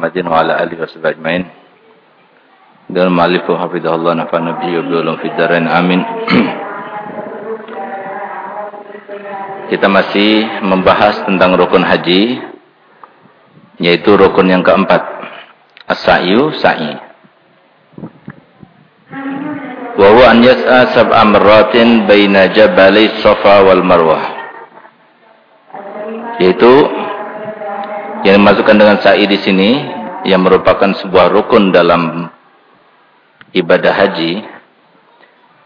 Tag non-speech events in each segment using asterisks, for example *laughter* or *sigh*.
Muhammadin wa ala alihi washabihi ajmain. Dan ma'alifu hafizahullah nafa'ana bihi wa bi'ulum fid darain amin. *clears throat* Kita masih membahas tentang rukun haji yaitu rukun yang keempat. As-sa'yu sa'i. Wa huwa an yas'a sab'a marratin baina jabali Safa wal Marwah. Yaitu yang dimasukkan dengan sa'i di sini yang merupakan sebuah rukun dalam ibadah haji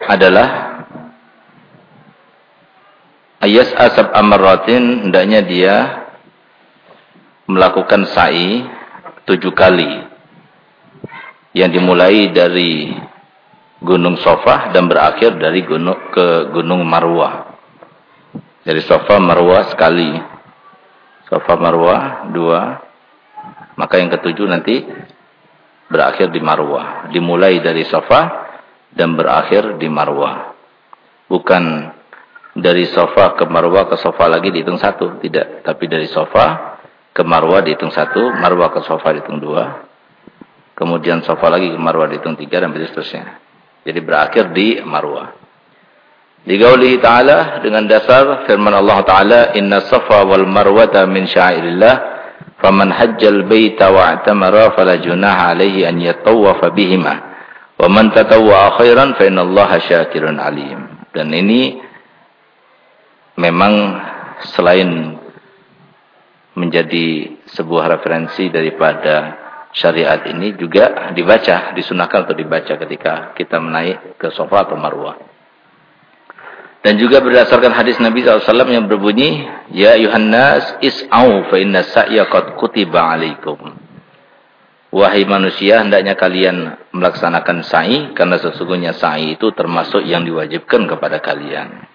adalah ayas asab amaratin hendaknya dia melakukan sa'i tujuh kali yang dimulai dari Gunung Sofah dan berakhir dari gunung ke Gunung Marwah. Dari Sofah Marwah sekali. Safa Marwah dua. Maka yang ketujuh nanti berakhir di Marwah. Dimulai dari Safa dan berakhir di Marwah. Bukan dari Safa ke Marwah ke Safa lagi dihitung satu. Tidak. Tapi dari Safa ke Marwah dihitung satu. Marwah ke Safa dihitung dua. Kemudian Safa lagi ke Marwah dihitung tiga dan seterusnya. Jadi berakhir di Marwah. Digaulihi ta'ala dengan dasar firman Allah ta'ala Inna safa wal marwata min syairillah Faman hajjal baita wa'tamara fala junaha alaihi an yatawafa bihima Wa man tatawwa khairan fa syakirun alim Dan ini memang selain menjadi sebuah referensi daripada syariat ini juga dibaca, disunahkan atau dibaca ketika kita menaik ke sofa atau marwah. Dan juga berdasarkan hadis Nabi SAW yang berbunyi, Ya Yuhannas is'au fa inna sa'ya qad kutiba alaikum. Wahai manusia, hendaknya kalian melaksanakan sa'i, karena sesungguhnya sa'i itu termasuk yang diwajibkan kepada kalian.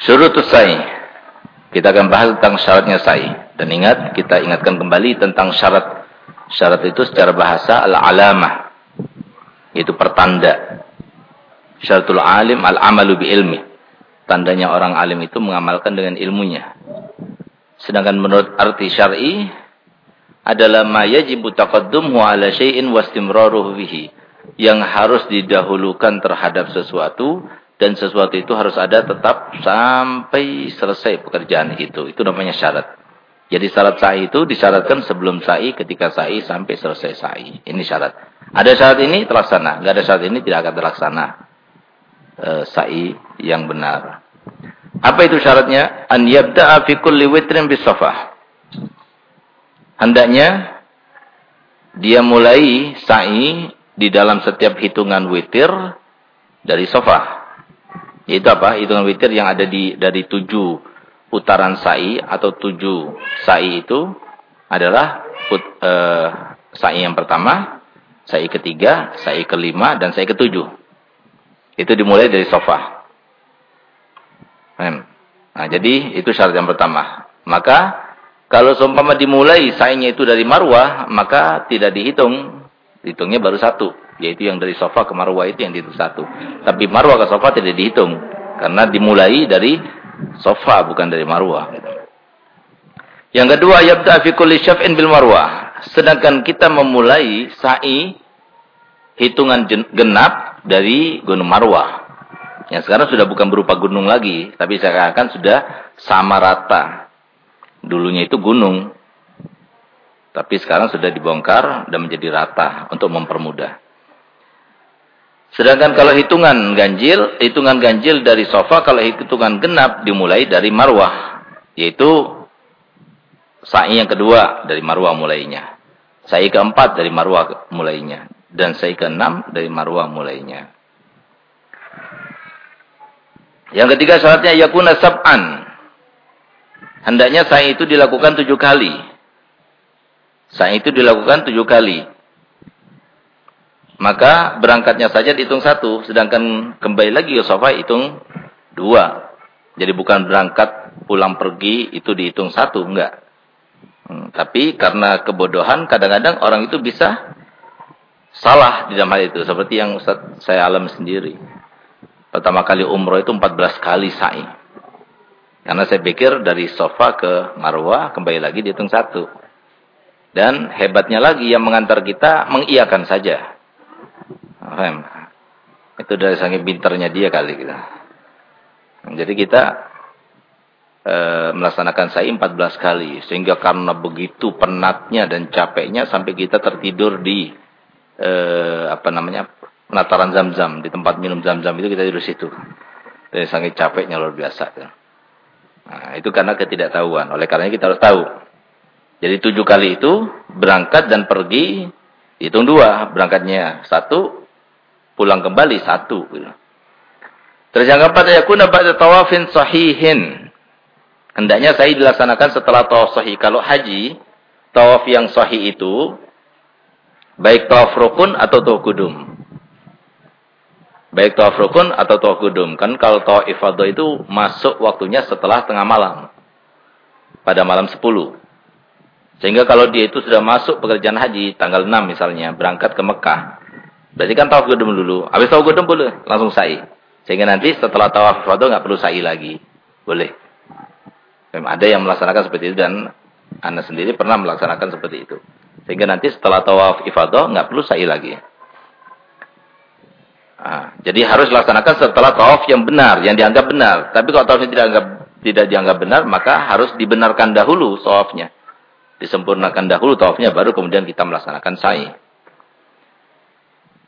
Syurutus sa'i. Kita akan bahas tentang syaratnya sa'i. Dan ingat, kita ingatkan kembali tentang syarat. Syarat itu secara bahasa al-alamah. Itu pertanda Syaratul alim al-amalu bi ilmi. Tandanya orang alim itu mengamalkan dengan ilmunya. Sedangkan menurut arti syar'i adalah ma yajibu taqaddumuhu ala syai'in wastimraruhu bihi. Yang harus didahulukan terhadap sesuatu dan sesuatu itu harus ada tetap sampai selesai pekerjaan itu. Itu namanya syarat. Jadi syarat sa'i itu disyaratkan sebelum sa'i, ketika sa'i, sampai selesai sa'i. Ini syarat. Ada syarat ini terlaksana. Tidak ada syarat ini tidak akan terlaksana uh, sa'i yang benar. Apa itu syaratnya? An yabda'a fi kulli witrin bisafah. Hendaknya dia mulai sa'i di dalam setiap hitungan witir dari sofah. Itu apa? Hitungan witir yang ada di dari tujuh putaran sa'i atau tujuh sa'i itu adalah put, uh, sa'i yang pertama, sa'i ketiga, sa'i kelima, dan sa'i ketujuh. Itu dimulai dari sofa. Nah, jadi itu syarat yang pertama. Maka kalau seumpama dimulai saingnya itu dari marwah, maka tidak dihitung. Hitungnya baru satu. Yaitu yang dari sofa ke marwah itu yang dihitung satu. Tapi marwah ke sofa tidak dihitung. Karena dimulai dari sofa bukan dari marwah. Yang kedua, yabda fi kulli syaf'in bil marwah. Sedangkan kita memulai sa'i hitungan genap dari Gunung Marwah. Yang sekarang sudah bukan berupa gunung lagi, tapi saya katakan sudah sama rata. Dulunya itu gunung. Tapi sekarang sudah dibongkar dan menjadi rata untuk mempermudah. Sedangkan kalau hitungan ganjil, hitungan ganjil dari sofa, kalau hitungan genap dimulai dari marwah. Yaitu sa'i yang kedua dari marwah mulainya. Sa'i keempat dari marwah mulainya dan saya keenam dari marwah mulainya. Yang ketiga syaratnya yakuna sab'an. Hendaknya sa'i itu dilakukan tujuh kali. Sa'i itu dilakukan tujuh kali. Maka berangkatnya saja dihitung satu. Sedangkan kembali lagi ke sofa hitung dua. Jadi bukan berangkat pulang pergi itu dihitung satu. Enggak. Hmm, tapi karena kebodohan kadang-kadang orang itu bisa salah di hal itu. Seperti yang saya alami sendiri. Pertama kali umroh itu 14 kali sa'i. Karena saya pikir dari sofa ke marwah kembali lagi dihitung satu. Dan hebatnya lagi yang mengantar kita mengiyakan saja. Paham? Itu dari sangat pinternya dia kali kita. Jadi kita e, melaksanakan sa'i 14 kali. Sehingga karena begitu penatnya dan capeknya sampai kita tertidur di e, apa namanya penataran zam-zam. Di tempat minum zam-zam itu kita tidur situ. Dari sangat capeknya luar biasa. Nah, itu karena ketidaktahuan. Oleh karena kita harus tahu. Jadi tujuh kali itu berangkat dan pergi hitung dua berangkatnya satu pulang kembali satu. Terus yang keempat yakuna ba'da tawafin sahihin. Hendaknya saya dilaksanakan setelah tawaf sahih. Kalau haji, tawaf yang sahih itu baik tawaf rukun atau tawaf kudum. Baik tawaf rukun atau tawaf kudum. Kan kalau tawaf ifadah itu masuk waktunya setelah tengah malam. Pada malam 10. Sehingga kalau dia itu sudah masuk pekerjaan haji, tanggal 6 misalnya, berangkat ke Mekah. Berarti kan tawaf gedung dulu. Habis tawaf gedung boleh, langsung sa'i. Sehingga nanti setelah tawaf ifadah nggak perlu sa'i lagi. Boleh. Ada yang melaksanakan seperti itu dan Anda sendiri pernah melaksanakan seperti itu. Sehingga nanti setelah tawaf ifadah nggak perlu sa'i lagi. Nah, jadi harus laksanakan setelah tawaf yang benar, yang dianggap benar. Tapi kalau tawafnya tidak dianggap, tidak dianggap benar, maka harus dibenarkan dahulu tawafnya disempurnakan dahulu tawafnya baru kemudian kita melaksanakan sa'i.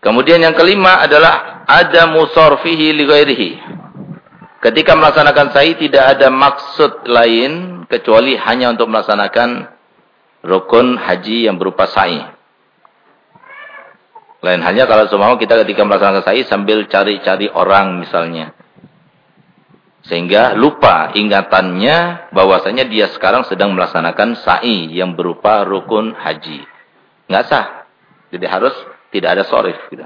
Kemudian yang kelima adalah ada musarfihi li ghairihi. Ketika melaksanakan sa'i tidak ada maksud lain kecuali hanya untuk melaksanakan rukun haji yang berupa sa'i. Lain hanya kalau semua kita ketika melaksanakan sa'i sambil cari-cari orang misalnya. Sehingga lupa ingatannya bahwasanya dia sekarang sedang melaksanakan sa'i yang berupa rukun haji. Nggak sah. Jadi harus tidak ada sorif. Gitu.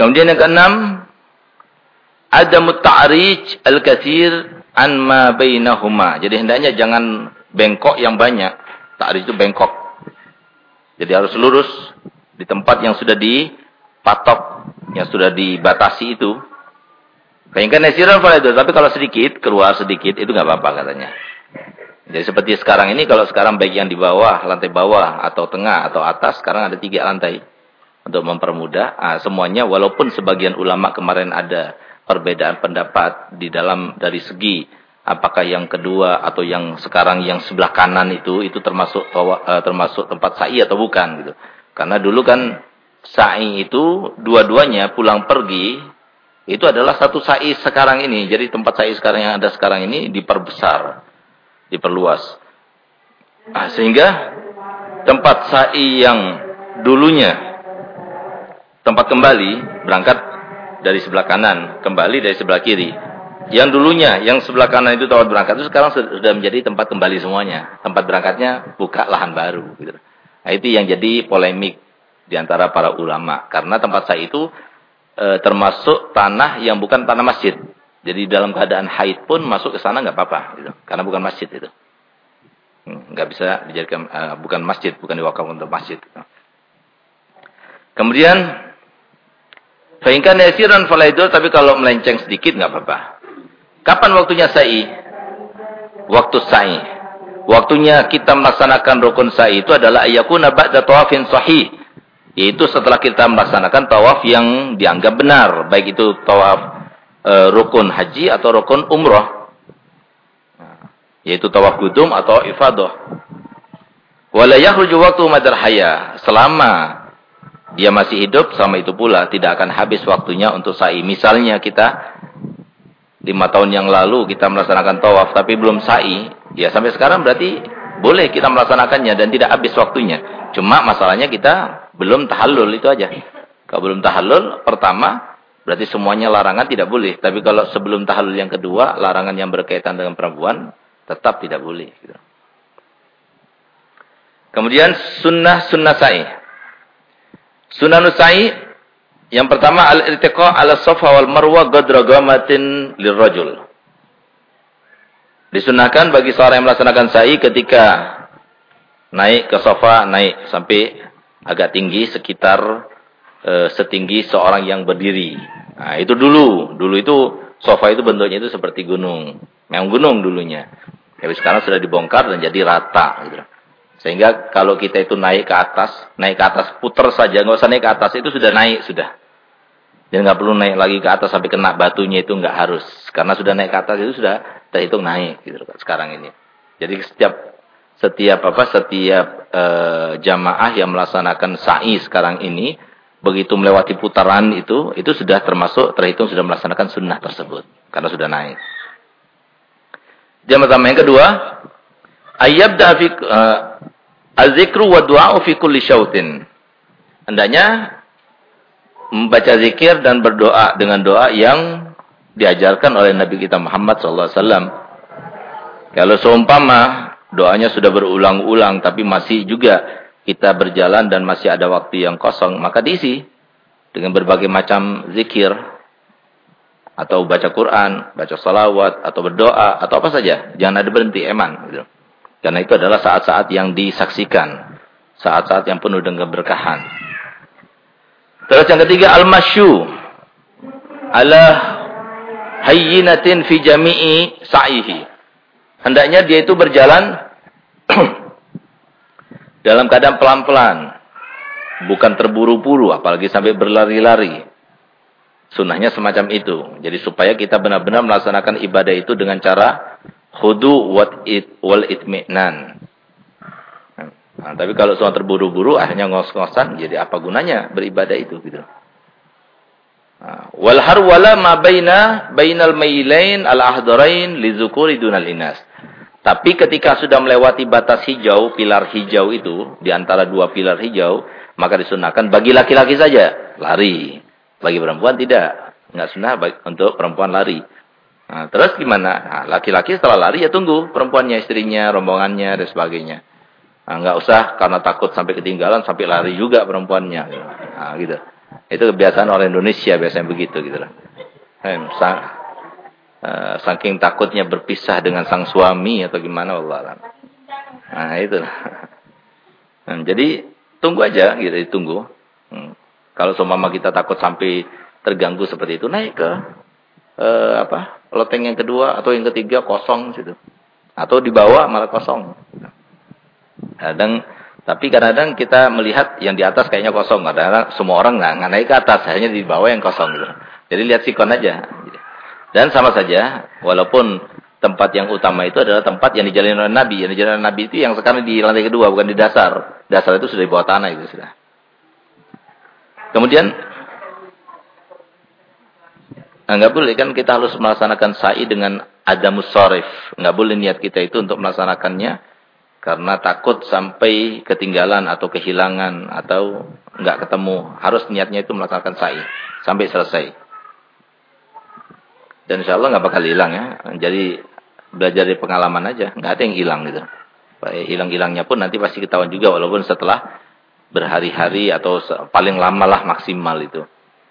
Kemudian yang keenam, ada muta'rij al-kathir an ma bainahuma. Jadi hendaknya jangan bengkok yang banyak. Ta'rij itu bengkok. Jadi harus lurus di tempat yang sudah dipatok, yang sudah dibatasi itu Fahingkan nasiran itu, tapi kalau sedikit, keluar sedikit, itu nggak apa-apa katanya. Jadi seperti sekarang ini, kalau sekarang baik yang di bawah, lantai bawah, atau tengah, atau atas, sekarang ada tiga lantai. Untuk mempermudah, nah, semuanya, walaupun sebagian ulama kemarin ada perbedaan pendapat di dalam, dari segi, apakah yang kedua, atau yang sekarang yang sebelah kanan itu, itu termasuk uh, termasuk tempat sa'i atau bukan. gitu. Karena dulu kan, sa'i itu, dua-duanya pulang pergi, itu adalah satu sa'i sekarang ini. Jadi tempat sa'i sekarang yang ada sekarang ini diperbesar, diperluas. Nah, sehingga tempat sa'i yang dulunya tempat kembali berangkat dari sebelah kanan, kembali dari sebelah kiri. Yang dulunya, yang sebelah kanan itu tempat berangkat itu sekarang sudah menjadi tempat kembali semuanya. Tempat berangkatnya buka lahan baru. Gitu. Nah, itu yang jadi polemik di antara para ulama. Karena tempat sa'i itu e, termasuk tanah yang bukan tanah masjid. Jadi dalam keadaan haid pun masuk ke sana nggak apa-apa, gitu. karena bukan masjid itu. Hmm, nggak bisa dijadikan e, bukan masjid, bukan diwakafkan untuk masjid. Gitu. Kemudian, fahingkan yasiran falaidul, tapi kalau melenceng sedikit nggak apa-apa. Kapan waktunya sa'i? Waktu sa'i. Waktunya kita melaksanakan rukun sa'i itu adalah ayakuna ba'da tawafin sahih yaitu setelah kita melaksanakan tawaf yang dianggap benar. Baik itu tawaf e, rukun haji atau rukun umroh. Yaitu tawaf gudum atau ifadah. Wala yakhruju waktu madar haya. Selama dia masih hidup, sama itu pula tidak akan habis waktunya untuk sa'i. Misalnya kita lima tahun yang lalu kita melaksanakan tawaf tapi belum sa'i. Ya sampai sekarang berarti boleh kita melaksanakannya dan tidak habis waktunya. Cuma masalahnya kita belum tahallul itu aja. Kalau belum tahallul pertama berarti semuanya larangan tidak boleh. Tapi kalau sebelum tahallul yang kedua, larangan yang berkaitan dengan perempuan tetap tidak boleh. Gitu. Kemudian sunnah sunnah sa'i. Sunnah sa'i yang pertama al-irtiqa ala safa wal marwa qadra gamatin lirrajul. Disunahkan bagi seorang yang melaksanakan sa'i ketika naik ke sofa, naik sampai agak tinggi sekitar e, setinggi seorang yang berdiri. Nah, itu dulu. Dulu itu sofa itu bentuknya itu seperti gunung. Memang gunung dulunya. Tapi sekarang sudah dibongkar dan jadi rata gitu. Sehingga kalau kita itu naik ke atas, naik ke atas putar saja, nggak usah naik ke atas itu sudah naik sudah. Dan nggak perlu naik lagi ke atas sampai kena batunya itu nggak harus, karena sudah naik ke atas itu sudah terhitung naik gitu sekarang ini. Jadi setiap setiap apa setiap e, jamaah yang melaksanakan sa'i sekarang ini begitu melewati putaran itu itu sudah termasuk terhitung sudah melaksanakan sunnah tersebut karena sudah naik. Jamaah yang kedua, ayyabda fi uh, Az-zikru wa du'a'u fi kulli syautin. Hendaknya membaca zikir dan berdoa dengan doa yang diajarkan oleh Nabi kita Muhammad SAW. Kalau seumpama doanya sudah berulang-ulang tapi masih juga kita berjalan dan masih ada waktu yang kosong, maka diisi dengan berbagai macam zikir atau baca Quran, baca salawat atau berdoa atau apa saja. Jangan ada berhenti eman gitu. Karena itu adalah saat-saat yang disaksikan. Saat-saat yang penuh dengan keberkahan. Terus yang ketiga, al-masyu. Ala hayyinatin fi jami'i sa'ihi. Hendaknya dia itu berjalan *clears throat* dalam keadaan pelan-pelan. Bukan terburu-buru, apalagi sampai berlari-lari. Sunnahnya semacam itu. Jadi supaya kita benar-benar melaksanakan ibadah itu dengan cara Khudu wat it wal itmi'nan. Nah, tapi kalau semua terburu-buru akhirnya ngos-ngosan jadi apa gunanya beribadah itu gitu. Nah, wal harwala ma baina bainal mailain al ahdarain li dzukuri dunal inas. Tapi ketika sudah melewati batas hijau, pilar hijau itu di antara dua pilar hijau, maka disunahkan bagi laki-laki saja lari. Bagi perempuan tidak. Enggak sunnah untuk perempuan lari. Nah, terus gimana? Nah, laki-laki nah, setelah lari ya tunggu perempuannya, istrinya, rombongannya dan sebagainya. Nah, nggak usah karena takut sampai ketinggalan sampai lari juga perempuannya. Nah, gitu. Itu kebiasaan orang Indonesia biasanya begitu gitu lah. Sang, uh, saking takutnya berpisah dengan sang suami atau gimana Allah. Nah, itu. Nah, *laughs* jadi tunggu aja gitu, tunggu. Hmm. Kalau seumpama kita takut sampai terganggu seperti itu naik ke uh, apa loteng yang kedua atau yang ketiga kosong situ. Atau di bawah malah kosong. Kadang tapi kadang-kadang kita melihat yang di atas kayaknya kosong. Kadang-kadang semua orang nggak naik ke atas, hanya di bawah yang kosong gitu. Jadi lihat sikon aja. Dan sama saja, walaupun tempat yang utama itu adalah tempat yang dijalani oleh Nabi. Yang dijalani Nabi itu yang sekarang di lantai kedua, bukan di dasar. Dasar itu sudah di bawah tanah itu sudah. Kemudian Nah, nggak boleh kan kita harus melaksanakan sa'i dengan adamus sorif. Nggak boleh niat kita itu untuk melaksanakannya karena takut sampai ketinggalan atau kehilangan atau nggak ketemu. Harus niatnya itu melaksanakan sa'i sampai selesai. Dan insya Allah nggak bakal hilang ya. Jadi belajar dari pengalaman aja, nggak ada yang hilang gitu. Hilang-hilangnya pun nanti pasti ketahuan juga walaupun setelah berhari-hari atau paling lama lah maksimal itu.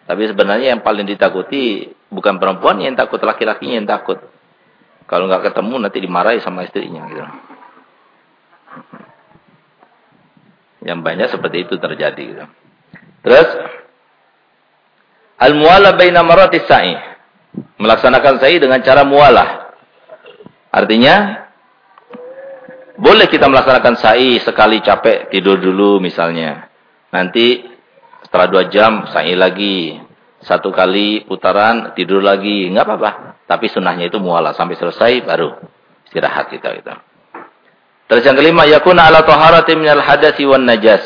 Tapi sebenarnya yang paling ditakuti bukan perempuan yang takut, laki-lakinya yang takut. Kalau nggak ketemu nanti dimarahi sama istrinya gitu. Yang banyak seperti itu terjadi gitu. Terus al-muwala baina maratis sa'i. Melaksanakan sa'i dengan cara mualah. Artinya boleh kita melaksanakan sa'i sekali capek tidur dulu misalnya. Nanti setelah dua jam, sa'i lagi. Satu kali putaran, tidur lagi. Enggak apa-apa. Tapi sunnahnya itu muala. Sampai selesai, baru istirahat kita. Gitu. Terus yang kelima, yakuna ala taharati minal hadasi wan najas.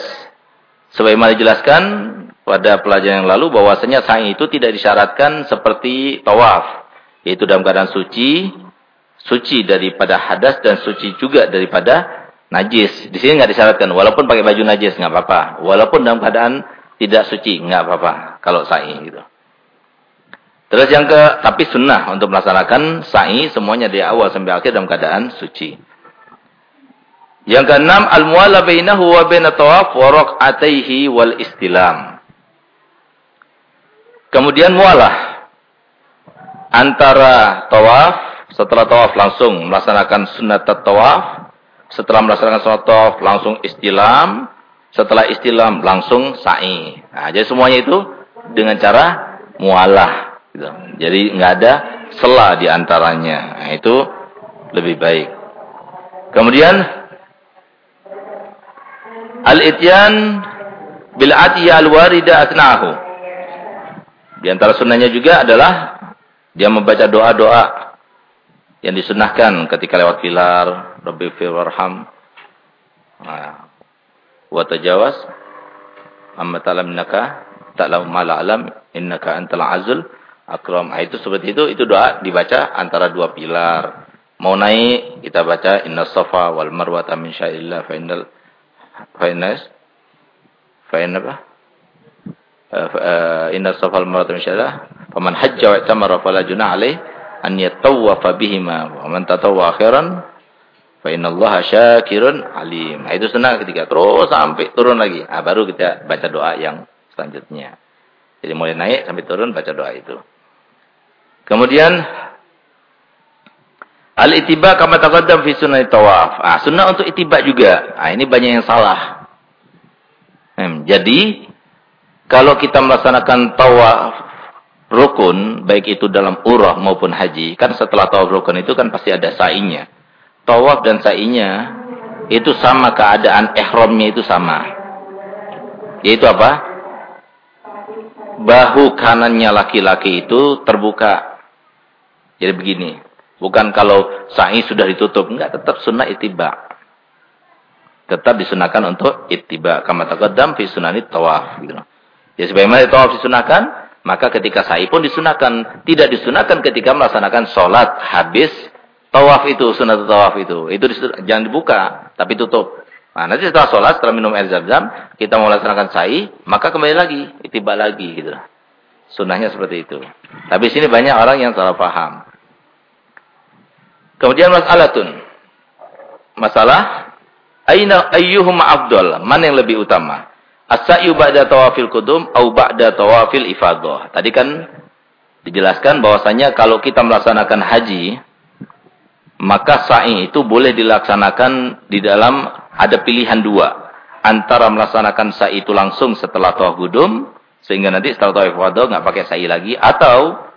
Sebagaimana dijelaskan pada pelajaran yang lalu, bahwasanya sa'i itu tidak disyaratkan seperti tawaf. Yaitu dalam keadaan suci, suci daripada hadas dan suci juga daripada najis. Di sini nggak disyaratkan, walaupun pakai baju najis nggak apa-apa. Walaupun dalam keadaan tidak suci, nggak apa-apa kalau sa'i gitu. Terus yang ke tapi sunnah untuk melaksanakan sa'i semuanya dari awal sampai akhir dalam keadaan suci. Yang keenam al-muwala bainahu wa bain tawaf wa raq'ataihi wal istilam. Kemudian mualah antara tawaf setelah tawaf langsung melaksanakan sunat tawaf, setelah melaksanakan sunat tawaf langsung istilam, setelah istilam langsung sa'i. Nah, jadi semuanya itu dengan cara mualah. Gitu. Jadi nggak ada sela di antaranya. Nah, itu lebih baik. Kemudian Al-ityan bil atiyah al-warida atnahu. Di antara sunnahnya juga adalah dia membaca doa-doa yang disunahkan ketika lewat pilar, Rabbi fir warham. Nah, wa tajawaz amma ta'lamnaka ta'lam ma alam innaka antal azul akram. Nah, itu seperti itu itu doa dibaca antara dua pilar. Mau naik kita baca inna safa wal marwata min sya'illah fa innal fa innas fa inna apa? Eh, eh, inna safa wal marwata min sya'illah faman hajja wa tamara fala junah alaih an yatawwafa bihima wa man tatawwa fa innallaha syakirun alim. Nah, itu senang ketika terus sampai turun lagi. Nah, baru kita baca doa yang selanjutnya. Jadi mulai naik sampai turun baca doa itu. Kemudian Al-itiba kama taqaddam fi sunnah tawaf. Ah, sunnah untuk itiba juga. Ah, ini banyak yang salah. Hmm, jadi kalau kita melaksanakan tawaf rukun, baik itu dalam urah maupun haji, kan setelah tawaf rukun itu kan pasti ada sa'inya. Tawaf dan sa'inya itu sama keadaan ihramnya itu sama. Yaitu apa? Bahu kanannya laki-laki itu terbuka. Jadi begini. Bukan kalau sa'i sudah ditutup. Enggak, tetap sunnah itiba. Tetap disunahkan untuk itiba. Kama taqaddam fi sunani tawaf. Gitu. Ya sebagaimana tawaf disunahkan, maka ketika sa'i pun disunahkan. Tidak disunahkan ketika melaksanakan sholat habis tawaf itu, sunat tawaf itu. Itu jangan dibuka, tapi tutup. Nah, nanti setelah sholat, setelah minum air zam-zam, kita mau melaksanakan sa'i, maka kembali lagi, itiba lagi gitu. Sunnahnya seperti itu. Tapi sini banyak orang yang salah paham. Kemudian mas'alatun. Masalah aina ayyuhuma afdal? Mana yang lebih utama? As-sa'yu ba'da tawafil qudum atau ba'da tawafil ifadah. Tadi kan dijelaskan bahwasanya kalau kita melaksanakan haji maka sa'i itu boleh dilaksanakan di dalam ada pilihan dua antara melaksanakan sa'i itu langsung setelah tawaf qudum sehingga nanti setelah tawaf ifadah nggak pakai sa'i lagi atau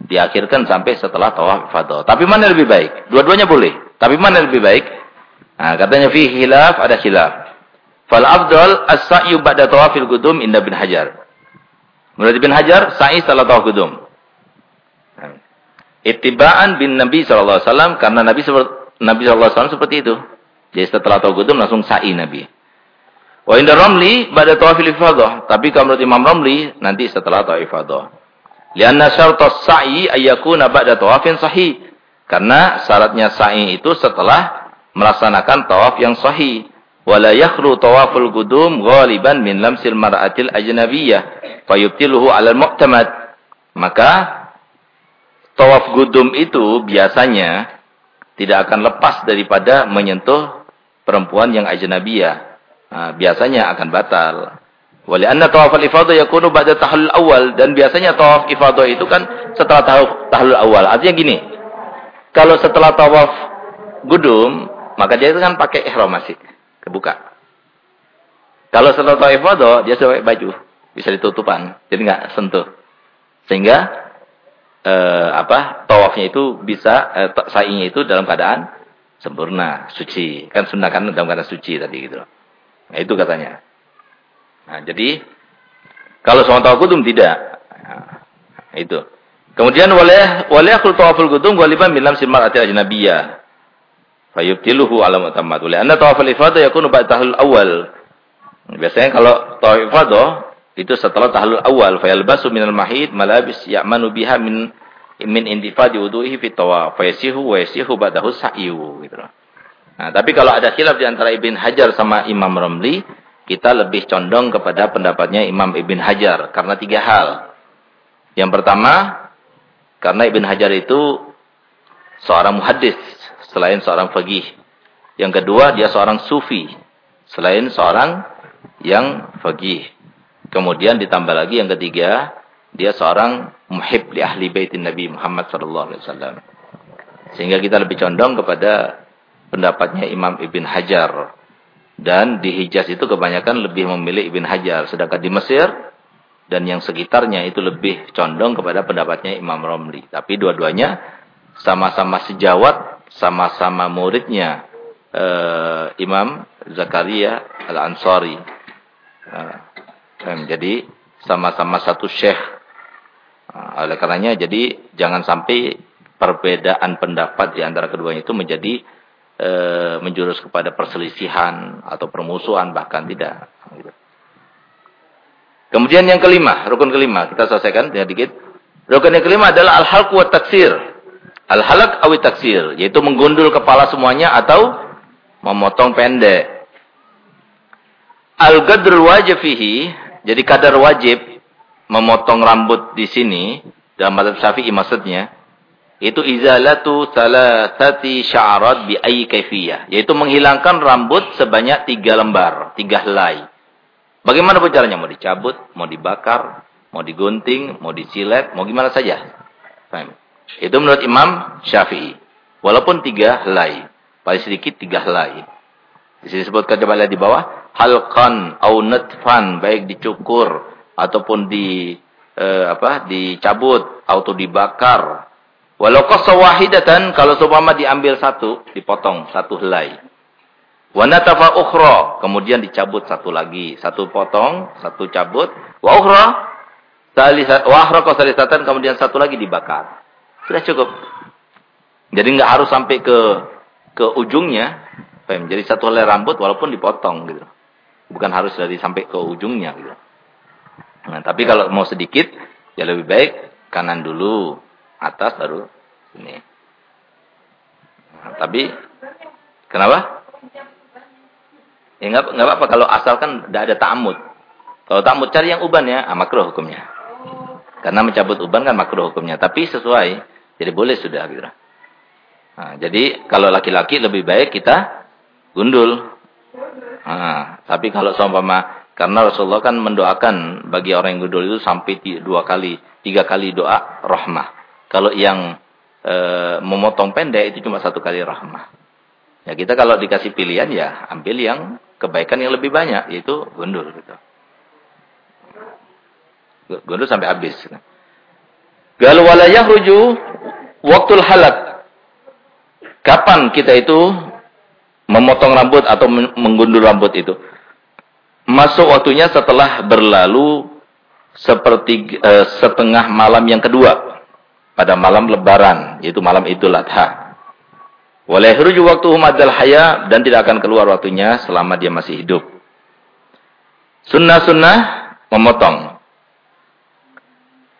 diakhirkan sampai setelah tawaf ifadah. Tapi mana lebih baik? Dua-duanya boleh. Tapi mana lebih baik? Nah, katanya fi khilaf ada khilaf. Fal afdal as-sa'yu ba'da tawafil qudum inda bin Hajar. Menurut bin Hajar, sa'i setelah tawaf qudum. Ittiba'an bin Nabi sallallahu alaihi wasallam karena Nabi Nabi sallallahu alaihi wasallam seperti itu. Jadi setelah qudum langsung sa'i Nabi. Wa inda Ramli ba'da tawafil ifadah. Tapi kalau menurut Imam Ramli nanti setelah tawaf ifadah. Lianna syartas sa'i ayyakuna ba'da tawafin sahih. Karena syaratnya sa'i itu setelah melaksanakan tawaf yang sahih. Wala yakhru tawaful gudum ghaliban min lamsil mar'atil ajnabiyyah. Fayubtiluhu alal mu'tamad. Maka tawaf gudum itu biasanya tidak akan lepas daripada menyentuh perempuan yang ajnabiyah. Nah, biasanya akan batal. Wali anna tawaf al-ifadah yakunu ba'da tahallul awal dan biasanya tawaf ifadah itu kan setelah tahallul awal. Artinya gini. Kalau setelah tawaf gudum, maka dia itu kan pakai ihram masih kebuka. Kalau setelah tawaf ifadah dia pakai baju, bisa ditutupan. Jadi enggak sentuh. Sehingga eh, apa? Tawafnya itu bisa eh, sa'inya itu dalam keadaan sempurna, suci. Kan sunnah kan dalam keadaan suci tadi gitu. Nah, itu katanya. Nah, jadi kalau sholat tawaf kudum tidak. Nah, itu. Kemudian waleh waleh akul tawaful kudum waliban bilam simar ati ajnabiyah. Fayubtiluhu ala mu'tamad. Oleh anda tawaful ifadah yakunu ba'dahul awal. Biasanya kalau tawaf ifadah itu setelah tahlul awal fayalbasu minal mahid malabis ya'manu biha min min intifadi wudu'ihi fi tawaf fayasihu wa yasihu ba'dahu sa'yu gitu Nah, tapi kalau ada khilaf di antara Ibn Hajar sama Imam Ramli, kita lebih condong kepada pendapatnya Imam Ibn Hajar karena tiga hal. Yang pertama, karena Ibn Hajar itu seorang muhaddis selain seorang fagih. Yang kedua, dia seorang sufi selain seorang yang fagih. Kemudian ditambah lagi yang ketiga, dia seorang muhib li ahli baitin Nabi Muhammad sallallahu alaihi wasallam. Sehingga kita lebih condong kepada pendapatnya Imam Ibn Hajar dan di Hijaz itu kebanyakan lebih memilih Ibn Hajar. Sedangkan di Mesir dan yang sekitarnya itu lebih condong kepada pendapatnya Imam Romli. Tapi dua-duanya sama-sama sejawat, sama-sama muridnya uh, Imam Zakaria, Al-Ansari. Nah, jadi sama-sama satu syekh. Nah, oleh karenanya jadi jangan sampai perbedaan pendapat di antara keduanya itu menjadi e, menjurus kepada perselisihan atau permusuhan bahkan tidak. Gitu. Kemudian yang kelima, rukun kelima kita selesaikan dengan dikit. Rukun yang kelima adalah al-halq wa taksir. Al-halq awi taksir, yaitu menggundul kepala semuanya atau memotong pendek. Al-gadrul wajib fihi, jadi kadar wajib memotong rambut di sini dalam madhab Syafi'i maksudnya itu izalatu salasati sya'arat bi ayyi kaifiyah, yaitu menghilangkan rambut sebanyak tiga lembar, tiga helai. Bagaimana caranya? Mau dicabut, mau dibakar, mau digunting, mau dicilet, mau gimana saja. Itu menurut Imam Syafi'i. Walaupun tiga helai. Paling sedikit tiga helai. Di sini disebutkan coba lihat di bawah. Halqan au natfan. Baik dicukur. Ataupun di eh, apa dicabut. Atau dibakar. Walau qasa wahidatan. Kalau seumpama diambil satu. Dipotong satu helai. Wa natafa ukhra. Kemudian dicabut satu lagi. Satu potong. Satu cabut. Wa ukhra. Wa ukhra qasalisatan. Kemudian satu lagi dibakar. Sudah cukup. Jadi nggak harus sampai ke ke ujungnya. Jadi satu helai rambut walaupun dipotong gitu. Bukan harus dari sampai ke ujungnya gitu. Nah, tapi kalau mau sedikit ya lebih baik kanan dulu, atas baru ini. Nah, tapi kenapa? Ya nggak nggak apa-apa kalau asalkan tidak ada ta'amud. Kalau ta'amud cari yang uban ya, ah, makruh hukumnya. Karena mencabut uban kan makruh hukumnya, tapi sesuai jadi boleh sudah gitu. Nah, jadi kalau laki-laki lebih baik kita gundul. Nah, tapi kalau seumpama karena Rasulullah kan mendoakan bagi orang yang gundul itu sampai dua kali, tiga kali doa rahmah. Kalau yang e, memotong pendek itu cuma satu kali rahmah. Ya kita kalau dikasih pilihan ya ambil yang kebaikan yang lebih banyak yaitu gundul gitu. Gundul sampai habis. Gal wala yahruju waktul halak. Kapan kita itu memotong rambut atau menggundul rambut itu? Masuk waktunya setelah berlalu seperti uh, setengah malam yang kedua pada malam lebaran yaitu malam Idul Adha. Wala yahruju waktuhu madal haya dan tidak akan keluar waktunya selama dia masih hidup. Sunnah-sunnah memotong.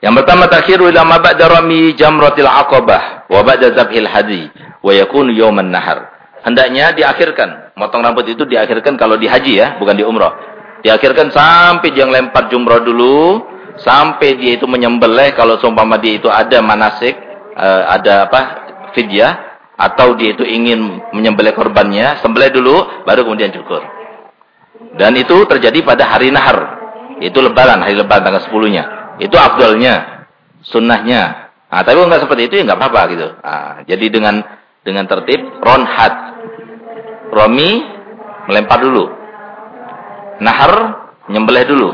Yang pertama takhiru ila ma ba'da rami jamratil aqabah wa ba'da zabhil hadi wa yakunu yawman nahar. Hendaknya diakhirkan. Motong rambut itu diakhirkan kalau di haji ya, bukan di umrah. Diakhirkan sampai dia lempar jumrah dulu, sampai dia itu menyembelih kalau seumpama dia itu ada manasik, uh, ada apa? fidyah atau dia itu ingin menyembelih korbannya, sembelih dulu baru kemudian cukur. Dan itu terjadi pada hari nahar. Itu lebaran, hari lebaran tanggal 10-nya. Itu afdolnya, sunnahnya. Nah, tapi kalau nggak seperti itu ya nggak apa-apa gitu. Nah, jadi dengan dengan tertib ronhat, romi melempar dulu, nahar nyembelih dulu,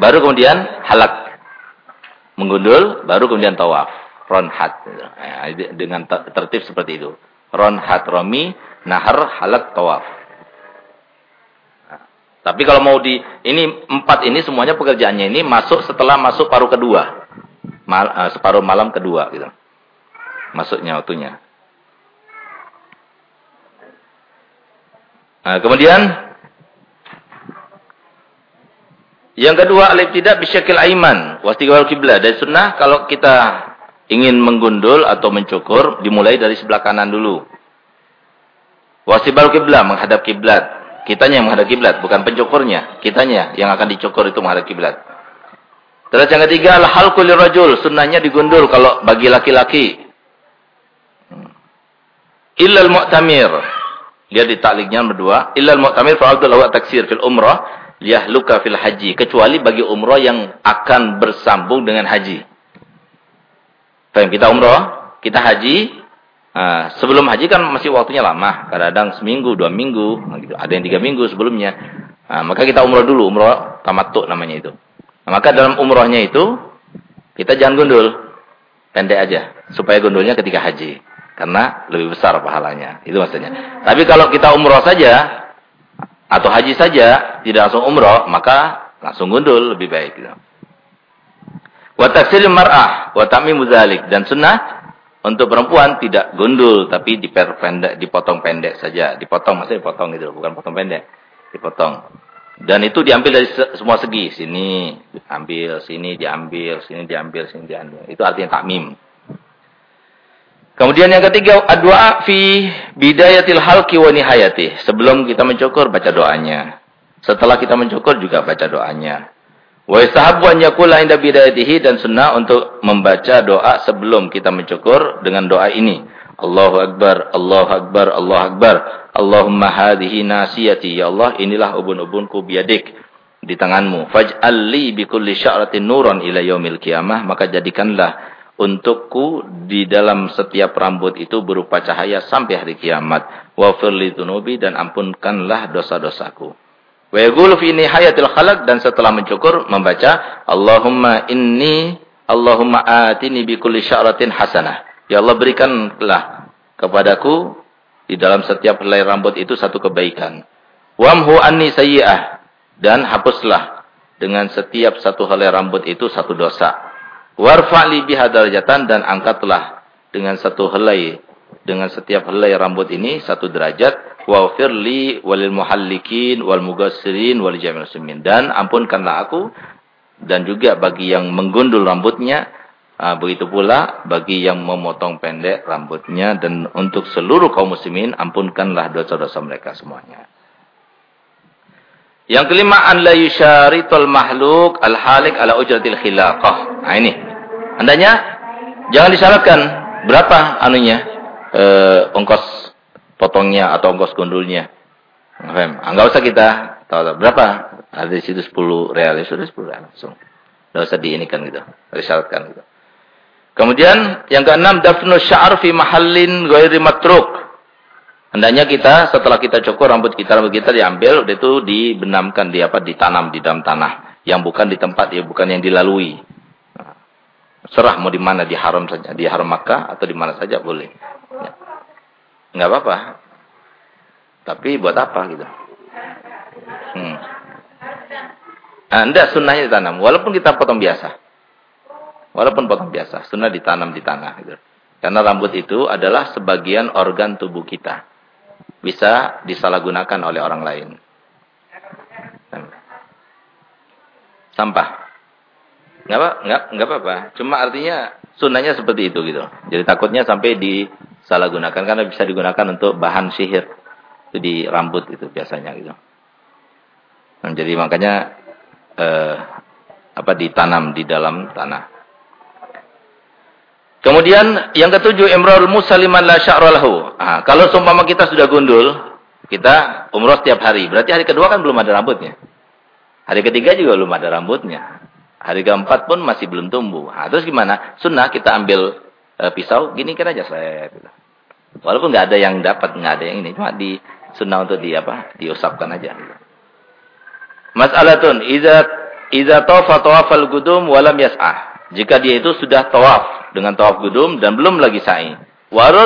baru kemudian halak menggundul, baru kemudian tawaf, ronhat. Nah, dengan tertib seperti itu. Ronhat, romi, nahar, halak, tawaf. Tapi kalau mau di ini empat ini semuanya pekerjaannya ini masuk setelah masuk paruh kedua, Mal, uh, separuh malam kedua gitu. Masuknya waktunya. Nah, kemudian yang kedua alif tidak bisyakil aiman wastiqbal kiblat. Dari sunnah kalau kita ingin menggundul atau mencukur dimulai dari sebelah kanan dulu. Wasibal kiblat menghadap kiblat. Kitanya yang menghadap kiblat, bukan pencukurnya. Kitanya yang akan dicukur itu menghadap kiblat. Terus yang ketiga, al-halqu rajul, sunnahnya digundul kalau bagi laki-laki. Illal mu'tamir. Lihat di takliknya berdua. Illal mu'tamir fa'abdul awak taksir fil umrah. Liyahluka fil haji. Kecuali bagi umrah yang akan bersambung dengan haji. Faham? Kita umrah, kita haji, Nah, sebelum haji kan masih waktunya lama, kadang-kadang seminggu, dua minggu, nah gitu. ada yang tiga minggu sebelumnya. Nah, maka kita umroh dulu, umroh tamattu namanya itu. Nah, maka dalam umrohnya itu kita jangan gundul, pendek aja, supaya gundulnya ketika haji, karena lebih besar pahalanya. Itu maksudnya. Tapi kalau kita umroh saja, atau haji saja, tidak langsung umroh, maka langsung gundul lebih baik. Gitu. Wa taksiril mar'ah wa ta'mimu dan sunnah untuk perempuan tidak gundul tapi diperpendek, dipotong pendek saja. Dipotong maksudnya dipotong gitu, bukan potong pendek. Dipotong. Dan itu diambil dari semua segi. Sini diambil, sini diambil, sini diambil, sini diambil. Itu artinya takmim. Kemudian yang ketiga, doa fi bidayatil halki wa nihayati. Sebelum kita mencukur, baca doanya. Setelah kita mencukur juga baca doanya. Wa istahabbu an yaqula inda bidayatihi dan sunnah untuk membaca doa sebelum kita mencukur dengan doa ini. Allahu akbar, Allahu akbar, Allahu akbar. Allahumma hadhihi nasiyati. Ya Allah, inilah ubun-ubunku biadik di tanganmu. Faj'al li bi kulli sya'ratin nuran ila yaumil qiyamah. Maka jadikanlah untukku di dalam setiap rambut itu berupa cahaya sampai hari kiamat. Wa firli tunubi dan ampunkanlah dosa-dosaku. Wa yaqulu fi nihayatil khalaq dan setelah mencukur membaca Allahumma inni Allahumma atini bi kulli sya'ratin hasanah. Ya Allah berikanlah kepadaku di dalam setiap helai rambut itu satu kebaikan. Wamhu anni sayyi'ah dan hapuslah dengan setiap satu helai rambut itu satu dosa. Warfa'li biha darajatan dan angkatlah dengan satu helai dengan setiap helai rambut ini satu derajat. Wa firli walil muhallikin wal mugassirin wal jami'il muslimin. Dan ampunkanlah aku dan juga bagi yang menggundul rambutnya. Uh, begitu pula bagi yang memotong pendek rambutnya. Dan untuk seluruh kaum muslimin ampunkanlah dosa-dosa mereka semuanya. Yang kelima an la yusyaritul mahluk al halik ala ujratil khilaqah. Nah ini. Andanya jangan disyaratkan berapa anunya? Eh ongkos potongnya atau ongkos gundulnya. Enggak ah, usah kita tahu berapa. Ada di situ 10 real, ya sudah 10 real langsung. Enggak usah diinikan gitu, disyaratkan gitu. Kemudian yang keenam dafnu sya'ar fi mahallin ghairi matruk. Hendaknya kita setelah kita cukur rambut kita rambut kita diambil itu dibenamkan di apa ditanam di dalam tanah yang bukan di tempat ya bukan yang dilalui. Serah mau di mana di haram saja di haram Makkah atau di mana saja boleh. Ya. Enggak apa-apa. Tapi buat apa gitu? Hmm. Anda sunnahnya ditanam walaupun kita potong biasa. Walaupun potong biasa, sunnah ditanam di tanah gitu. Karena rambut itu adalah sebagian organ tubuh kita bisa disalahgunakan oleh orang lain. Sampah. Enggak apa, enggak enggak apa-apa. Cuma artinya sunnahnya seperti itu gitu. Jadi takutnya sampai disalahgunakan karena bisa digunakan untuk bahan sihir. Itu di rambut itu biasanya gitu. Nah, jadi makanya eh, apa ditanam di dalam tanah. Kemudian yang ketujuh imrul musaliman la sya'ralahu. Ah, kalau seumpama kita sudah gundul, kita umroh setiap hari. Berarti hari kedua kan belum ada rambutnya. Hari ketiga juga belum ada rambutnya. Hari keempat pun masih belum tumbuh. Nah, terus gimana? Sunnah kita ambil e, pisau, gini kan aja saya. Gitu. Walaupun nggak ada yang dapat, nggak ada yang ini, cuma di sunnah untuk di apa? Diusapkan aja. Gitu. Mas'alatun, iza iza tawafa tawafal gudum walam yas'ah. Jika dia itu sudah tawaf dengan tawaf gudum dan belum lagi sa'i.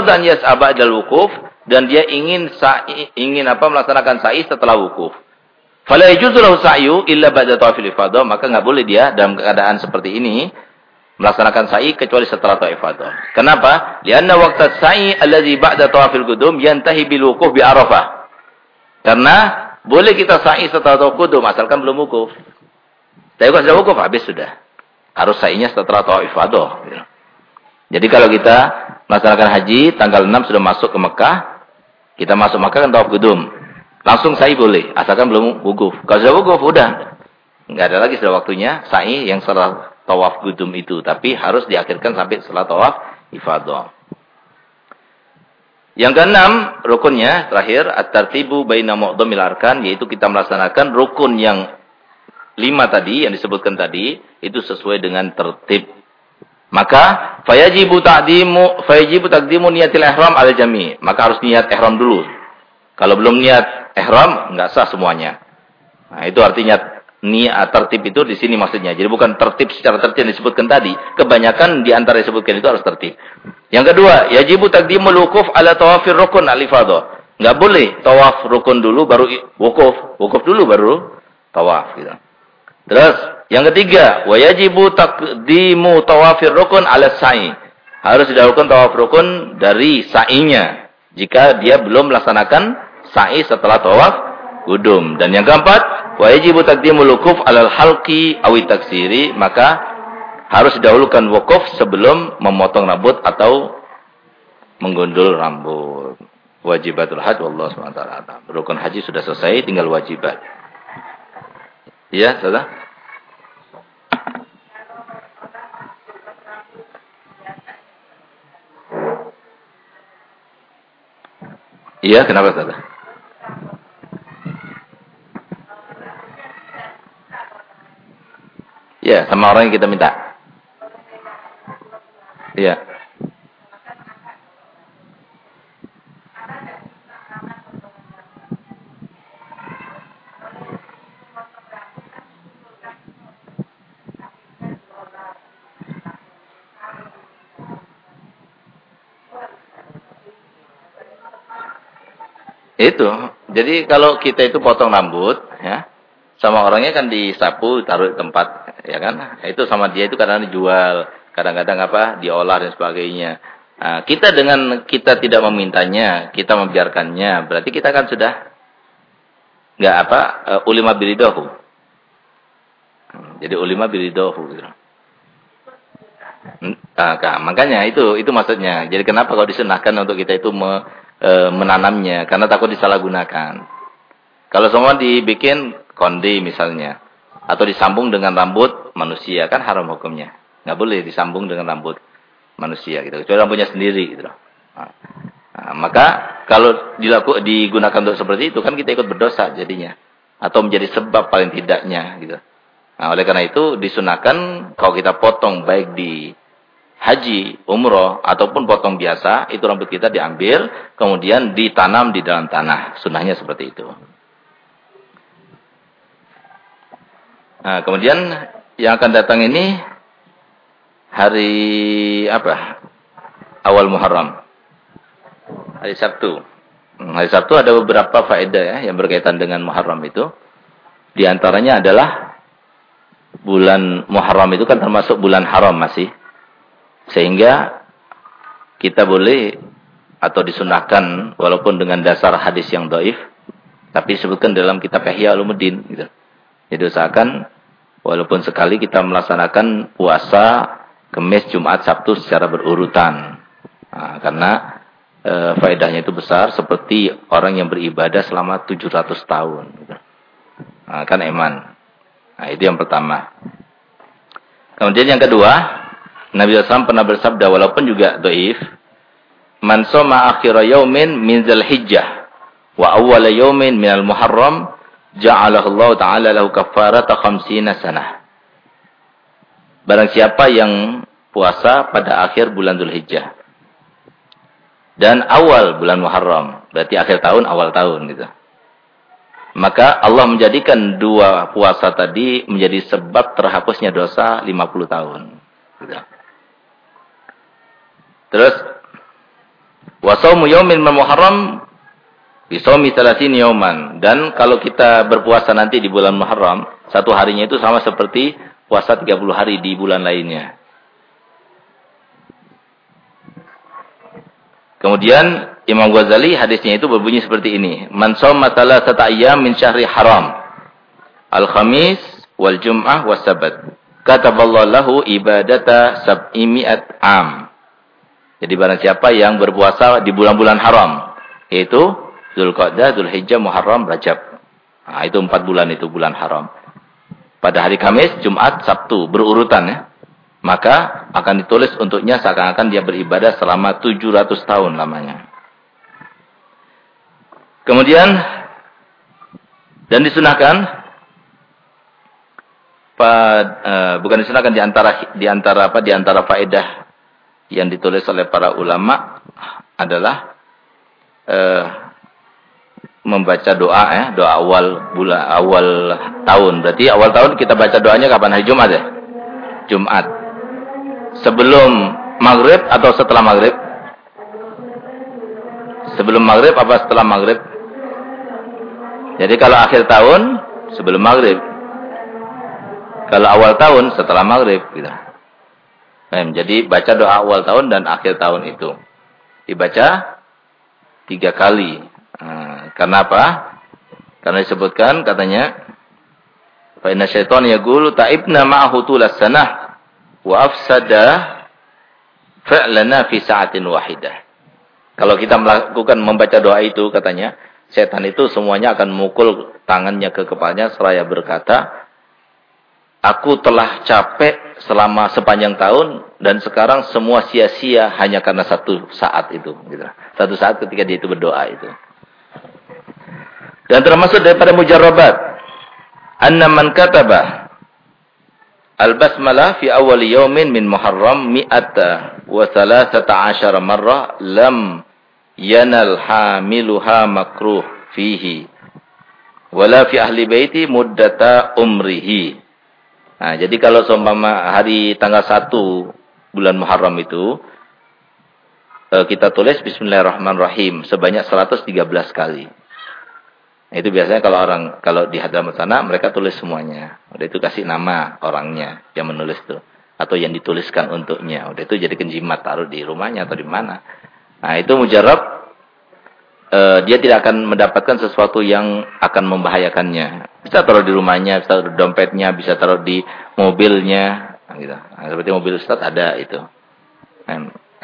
dan yas'a ba'dal wukuf dan dia ingin sa'i, ingin apa melaksanakan sa'i setelah wukuf. Fala yajuzu lahu sa'yu illa ba'da tawafil ifadah, maka enggak boleh dia dalam keadaan seperti ini melaksanakan sa'i kecuali setelah tawaf ifadah. Kenapa? Lianna waqta sa'i allazi ba'da tawafil gudum yantahi bil wukuf bi Arafah. Karena boleh kita sa'i setelah tawaf gudum asalkan belum wukuf. Tapi kalau sudah wukuf habis sudah. Harus sa'inya setelah tawaf ifadah. Jadi kalau kita melaksanakan haji tanggal 6 sudah masuk ke Mekah, kita masuk Mekah kan tawaf gedum. Langsung sa'i boleh, asalkan belum wukuf. Kalau sudah wukuf udah. Enggak ada lagi sudah waktunya sa'i yang setelah tawaf gedum itu, tapi harus diakhirkan sampai setelah tawaf ifadah. Yang keenam, rukunnya terakhir at-tartibu baina mu'dhamil arkan yaitu kita melaksanakan rukun yang lima tadi yang disebutkan tadi itu sesuai dengan tertib maka fayajibu ta'dimu fayajibu taqdimu niyatil ihram al jami. Maka harus niat ihram dulu. Kalau belum niat ihram enggak sah semuanya. Nah, itu artinya niat tertib itu di sini maksudnya. Jadi bukan tertib secara tertib yang disebutkan tadi. Kebanyakan di antara disebutkan itu harus tertib. Yang kedua, yajibu taqdimul wukuf ala tawafir rukun al ifadah. Nggak boleh tawaf rukun dulu baru wukuf. Wukuf dulu baru tawaf gitu. Terus yang ketiga, wajibu taqdimu tawafir rukun ala sa'i. Harus didahulukan tawaf rukun dari sa'inya. Jika dia belum melaksanakan sa'i setelah tawaf kudum. Dan yang keempat, wajibu taqdimu lukuf alal halqi awi taksiri. Maka harus didahulukan wukuf sebelum memotong rambut atau menggundul rambut wajibatul haji Allah SWT. Rukun haji sudah selesai, tinggal wajibat. Iya, sudah? Iya, kenapa saudara? Iya, sama orang yang kita minta. Iya. Itu. Jadi kalau kita itu potong rambut, ya, sama orangnya kan disapu, taruh di tempat, ya kan? Itu sama dia itu kadang dijual, kadang-kadang apa, diolah dan sebagainya. Nah, kita dengan kita tidak memintanya, kita membiarkannya, berarti kita kan sudah nggak apa, uh, ulima biridohu. Jadi ulima biridohu. Gitu. Nah, makanya itu itu maksudnya. Jadi kenapa kalau disunahkan untuk kita itu me, e, menanamnya karena takut disalahgunakan. Kalau semua dibikin kondi misalnya atau disambung dengan rambut manusia kan haram hukumnya. Nggak boleh disambung dengan rambut manusia gitu. Kecuali rambutnya sendiri gitu Nah, nah, maka kalau dilaku, digunakan untuk seperti itu kan kita ikut berdosa jadinya atau menjadi sebab paling tidaknya gitu. Nah, oleh karena itu disunahkan kalau kita potong baik di haji, umroh, ataupun potong biasa, itu rambut kita diambil, kemudian ditanam di dalam tanah. Sunnahnya seperti itu. Nah, kemudian yang akan datang ini hari apa? Awal Muharram. Hari Sabtu. Hmm, hari Sabtu ada beberapa faedah ya yang berkaitan dengan Muharram itu. Di antaranya adalah bulan Muharram itu kan termasuk bulan haram masih. Sehingga kita boleh atau disunahkan walaupun dengan dasar hadis yang doif, tapi disebutkan dalam kitab Ihya Ulumuddin gitu. Jadi usahakan walaupun sekali kita melaksanakan puasa Kemis, Jumat, Sabtu secara berurutan. Nah, karena e, faedahnya itu besar seperti orang yang beribadah selama 700 tahun. Nah, kan eman. Nah, itu yang pertama. Kemudian yang kedua, Nabi SAW pernah bersabda walaupun juga doif. Man soma akhira yaumin min hijjah wa awwala yaumin minal muharram ja'alahu Allah Ta'ala lahu kafarata khamsina sanah. Barang siapa yang puasa pada akhir bulan Dzulhijjah dan awal bulan Muharram, berarti akhir tahun, awal tahun gitu. Maka Allah menjadikan dua puasa tadi menjadi sebab terhapusnya dosa 50 tahun. Gitu. Terus wasaumu yaumin Muharram bisaumi salasin yauman. Dan kalau kita berpuasa nanti di bulan Muharram, satu harinya itu sama seperti puasa 30 hari di bulan lainnya. Kemudian Imam Ghazali hadisnya itu berbunyi seperti ini. Man shoma thalathata ayyam min syahri haram. Al-Khamis wal Jum'ah was Sabat. Kataballahu lahu ibadata sab'imi'at am. Jadi barang siapa yang berpuasa di bulan-bulan haram, yaitu Zulqa'dah, Zulhijjah, Muharram, Rajab. Nah, itu empat bulan itu bulan haram. Pada hari Kamis, Jumat, Sabtu berurutan ya. Maka akan ditulis untuknya seakan-akan dia beribadah selama 700 tahun lamanya. Kemudian dan disunahkan uh, bukan disunahkan di antara di antara apa di antara faedah yang ditulis oleh para ulama adalah eh, membaca doa ya, doa awal bulan awal tahun. Berarti awal tahun kita baca doanya kapan? Hari Jumat ya? Jumat. Sebelum maghrib atau setelah maghrib? Sebelum maghrib apa setelah maghrib? Jadi kalau akhir tahun sebelum maghrib. Kalau awal tahun setelah maghrib gitu. Jadi baca doa awal tahun dan akhir tahun itu. Dibaca tiga kali. Nah, karena apa? Karena disebutkan katanya Fa inna syaitan yaqulu ta'ibna ma'ahu tulas sanah wa afsada fa'lana fi sa'atin wahidah. Kalau kita melakukan membaca doa itu katanya, setan itu semuanya akan memukul tangannya ke kepalanya seraya berkata, Aku telah capek selama sepanjang tahun dan sekarang semua sia-sia hanya karena satu saat itu. Gitu. Satu saat ketika dia itu berdoa itu. Dan termasuk daripada mujarrabat. Anna man kataba al-basmalah fi awal yawmin min muharram mi'ata wa thalathata asyara marrah lam yanal hamiluha makruh fihi. Wala fi ahli baiti muddata umrihi. Nah, jadi kalau seumpama hari tanggal 1 bulan Muharram itu eh, kita tulis bismillahirrahmanirrahim sebanyak 113 kali. Itu biasanya kalau orang kalau di Hadramaut sana mereka tulis semuanya. Udah itu kasih nama orangnya yang menulis itu atau yang dituliskan untuknya. Udah itu jadi kenjimat taruh di rumahnya atau di mana. Nah, itu mujarab uh, dia tidak akan mendapatkan sesuatu yang akan membahayakannya. Bisa taruh di rumahnya, bisa taruh di dompetnya, bisa taruh di mobilnya, nah, gitu. Nah, seperti mobil Ustaz ada itu. Nah,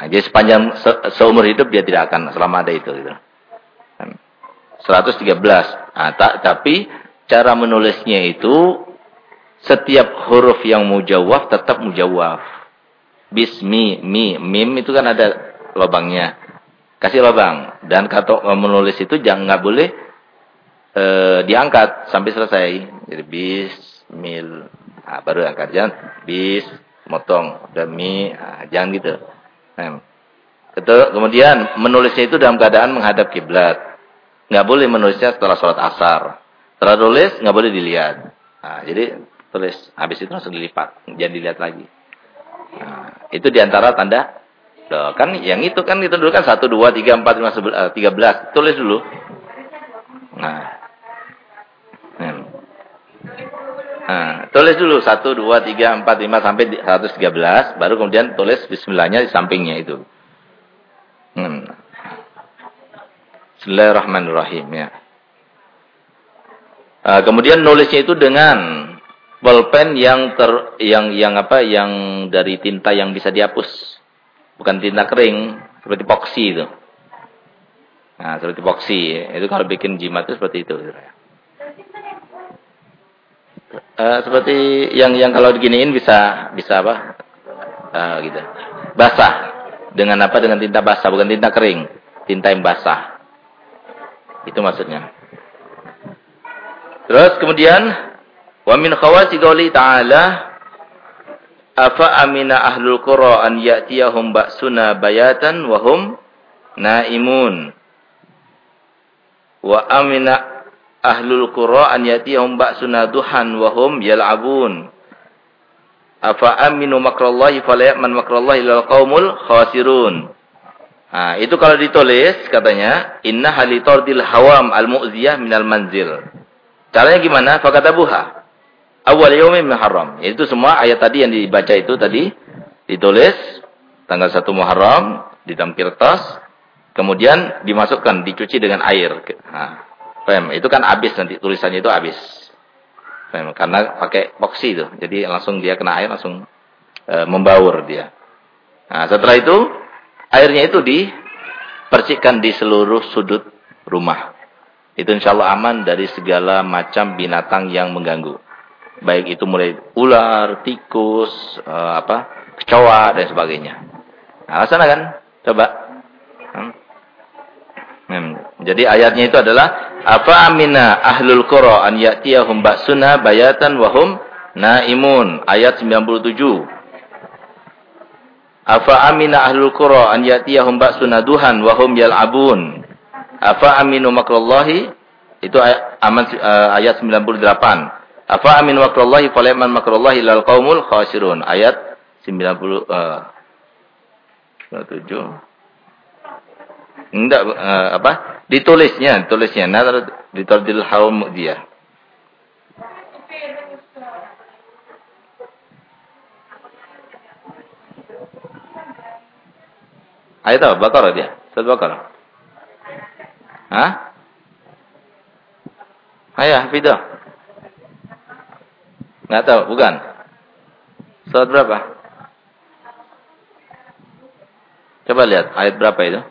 jadi sepanjang se seumur hidup dia tidak akan selama ada itu gitu. 113. Nah, tak, tapi cara menulisnya itu setiap huruf yang mujawaf tetap mujawaf. Bismi, mi, mim itu kan ada lubangnya. Kasih lubang. Dan kata menulis itu jangan nggak boleh e, diangkat sampai selesai. Jadi bismil. Nah, baru angkat jangan bis motong demi nah, jangan gitu. Nah, kemudian menulisnya itu dalam keadaan menghadap kiblat. Nggak boleh menulisnya setelah sholat asar. Setelah tulis, nggak boleh dilihat. Nah, jadi tulis. Habis itu langsung dilipat. Jangan dilihat lagi. Nah, itu di antara tanda. Loh, kan yang itu kan itu dulu kan 1, 2, 3, 4, 5, 13. Tulis dulu. Nah. Hmm. Nah, tulis dulu 1, 2, 3, 4, 5 sampai 113. Baru kemudian tulis bismillahnya di sampingnya itu. Hmm. Bismillahirrahmanirrahim ya. Uh, kemudian nulisnya itu dengan pulpen yang ter yang yang apa yang dari tinta yang bisa dihapus. Bukan tinta kering seperti poksi itu. Nah, seperti poksi. Itu kalau bikin jimat itu seperti itu. Uh, seperti yang yang kalau diginiin bisa bisa apa? Uh, gitu. Basah. Dengan apa? Dengan tinta basah, bukan tinta kering. Tinta yang basah. Itu maksudnya. Terus kemudian wa min khawati qouli ta'ala afa amina ahlul qura an ya'tiyahum ba'suna bayatan wa hum naimun. Wa amina ahlul qura an ya'tiyahum ba'suna duhan wa hum yal'abun. Afa aminu makrallahi fala ya'man makrallahi lil qaumul khasirun. Nah, itu kalau ditulis katanya inna halitordil hawam al-mu'ziyah minal manzil. Caranya gimana? Fakatabuha. Awal yaumin Muharram. Itu semua ayat tadi yang dibaca itu tadi ditulis tanggal 1 Muharram di dalam kertas, kemudian dimasukkan, dicuci dengan air. Nah? Itu kan habis nanti tulisannya itu habis. Paham? Karena pakai epoksi itu. Jadi langsung dia kena air langsung e, membaur dia. Nah, setelah itu airnya itu dipercikan di seluruh sudut rumah. Itu insya Allah aman dari segala macam binatang yang mengganggu. Baik itu mulai ular, tikus, uh, apa, kecoa dan sebagainya. Nah, sana kan? Coba. Hmm. Hmm. Jadi ayatnya itu adalah apa amina ahlul qura an ya'tiyahum ba'suna bayatan wahum naimun ayat 97 Afa amina ahlul qura an yatiyahum ba'suna duhan wa hum yal'abun. Afa aminu makrallahi itu ayat, uh, ayat 98. Afa aminu makrallahi falayman makrallahi lal qaumul khasirun. Ayat 90 uh, 97. Enggak uh, apa? Ditulisnya, tulisnya. Nazar ditardil haum dia. Ayat apa? Baqarah dia. Surat Baqarah. Hah? Ayah, Hafidah. Enggak tahu, bukan. Surat berapa? Coba lihat ayat berapa itu?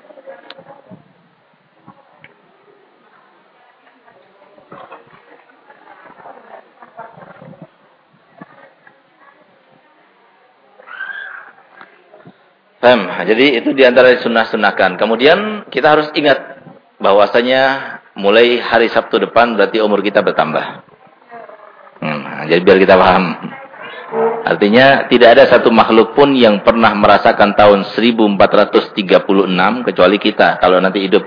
Paham? Jadi itu di antara sunnah-sunnahkan. Kemudian kita harus ingat bahwasanya mulai hari Sabtu depan berarti umur kita bertambah. Hmm, jadi biar kita paham. Artinya tidak ada satu makhluk pun yang pernah merasakan tahun 1436 kecuali kita. Kalau nanti hidup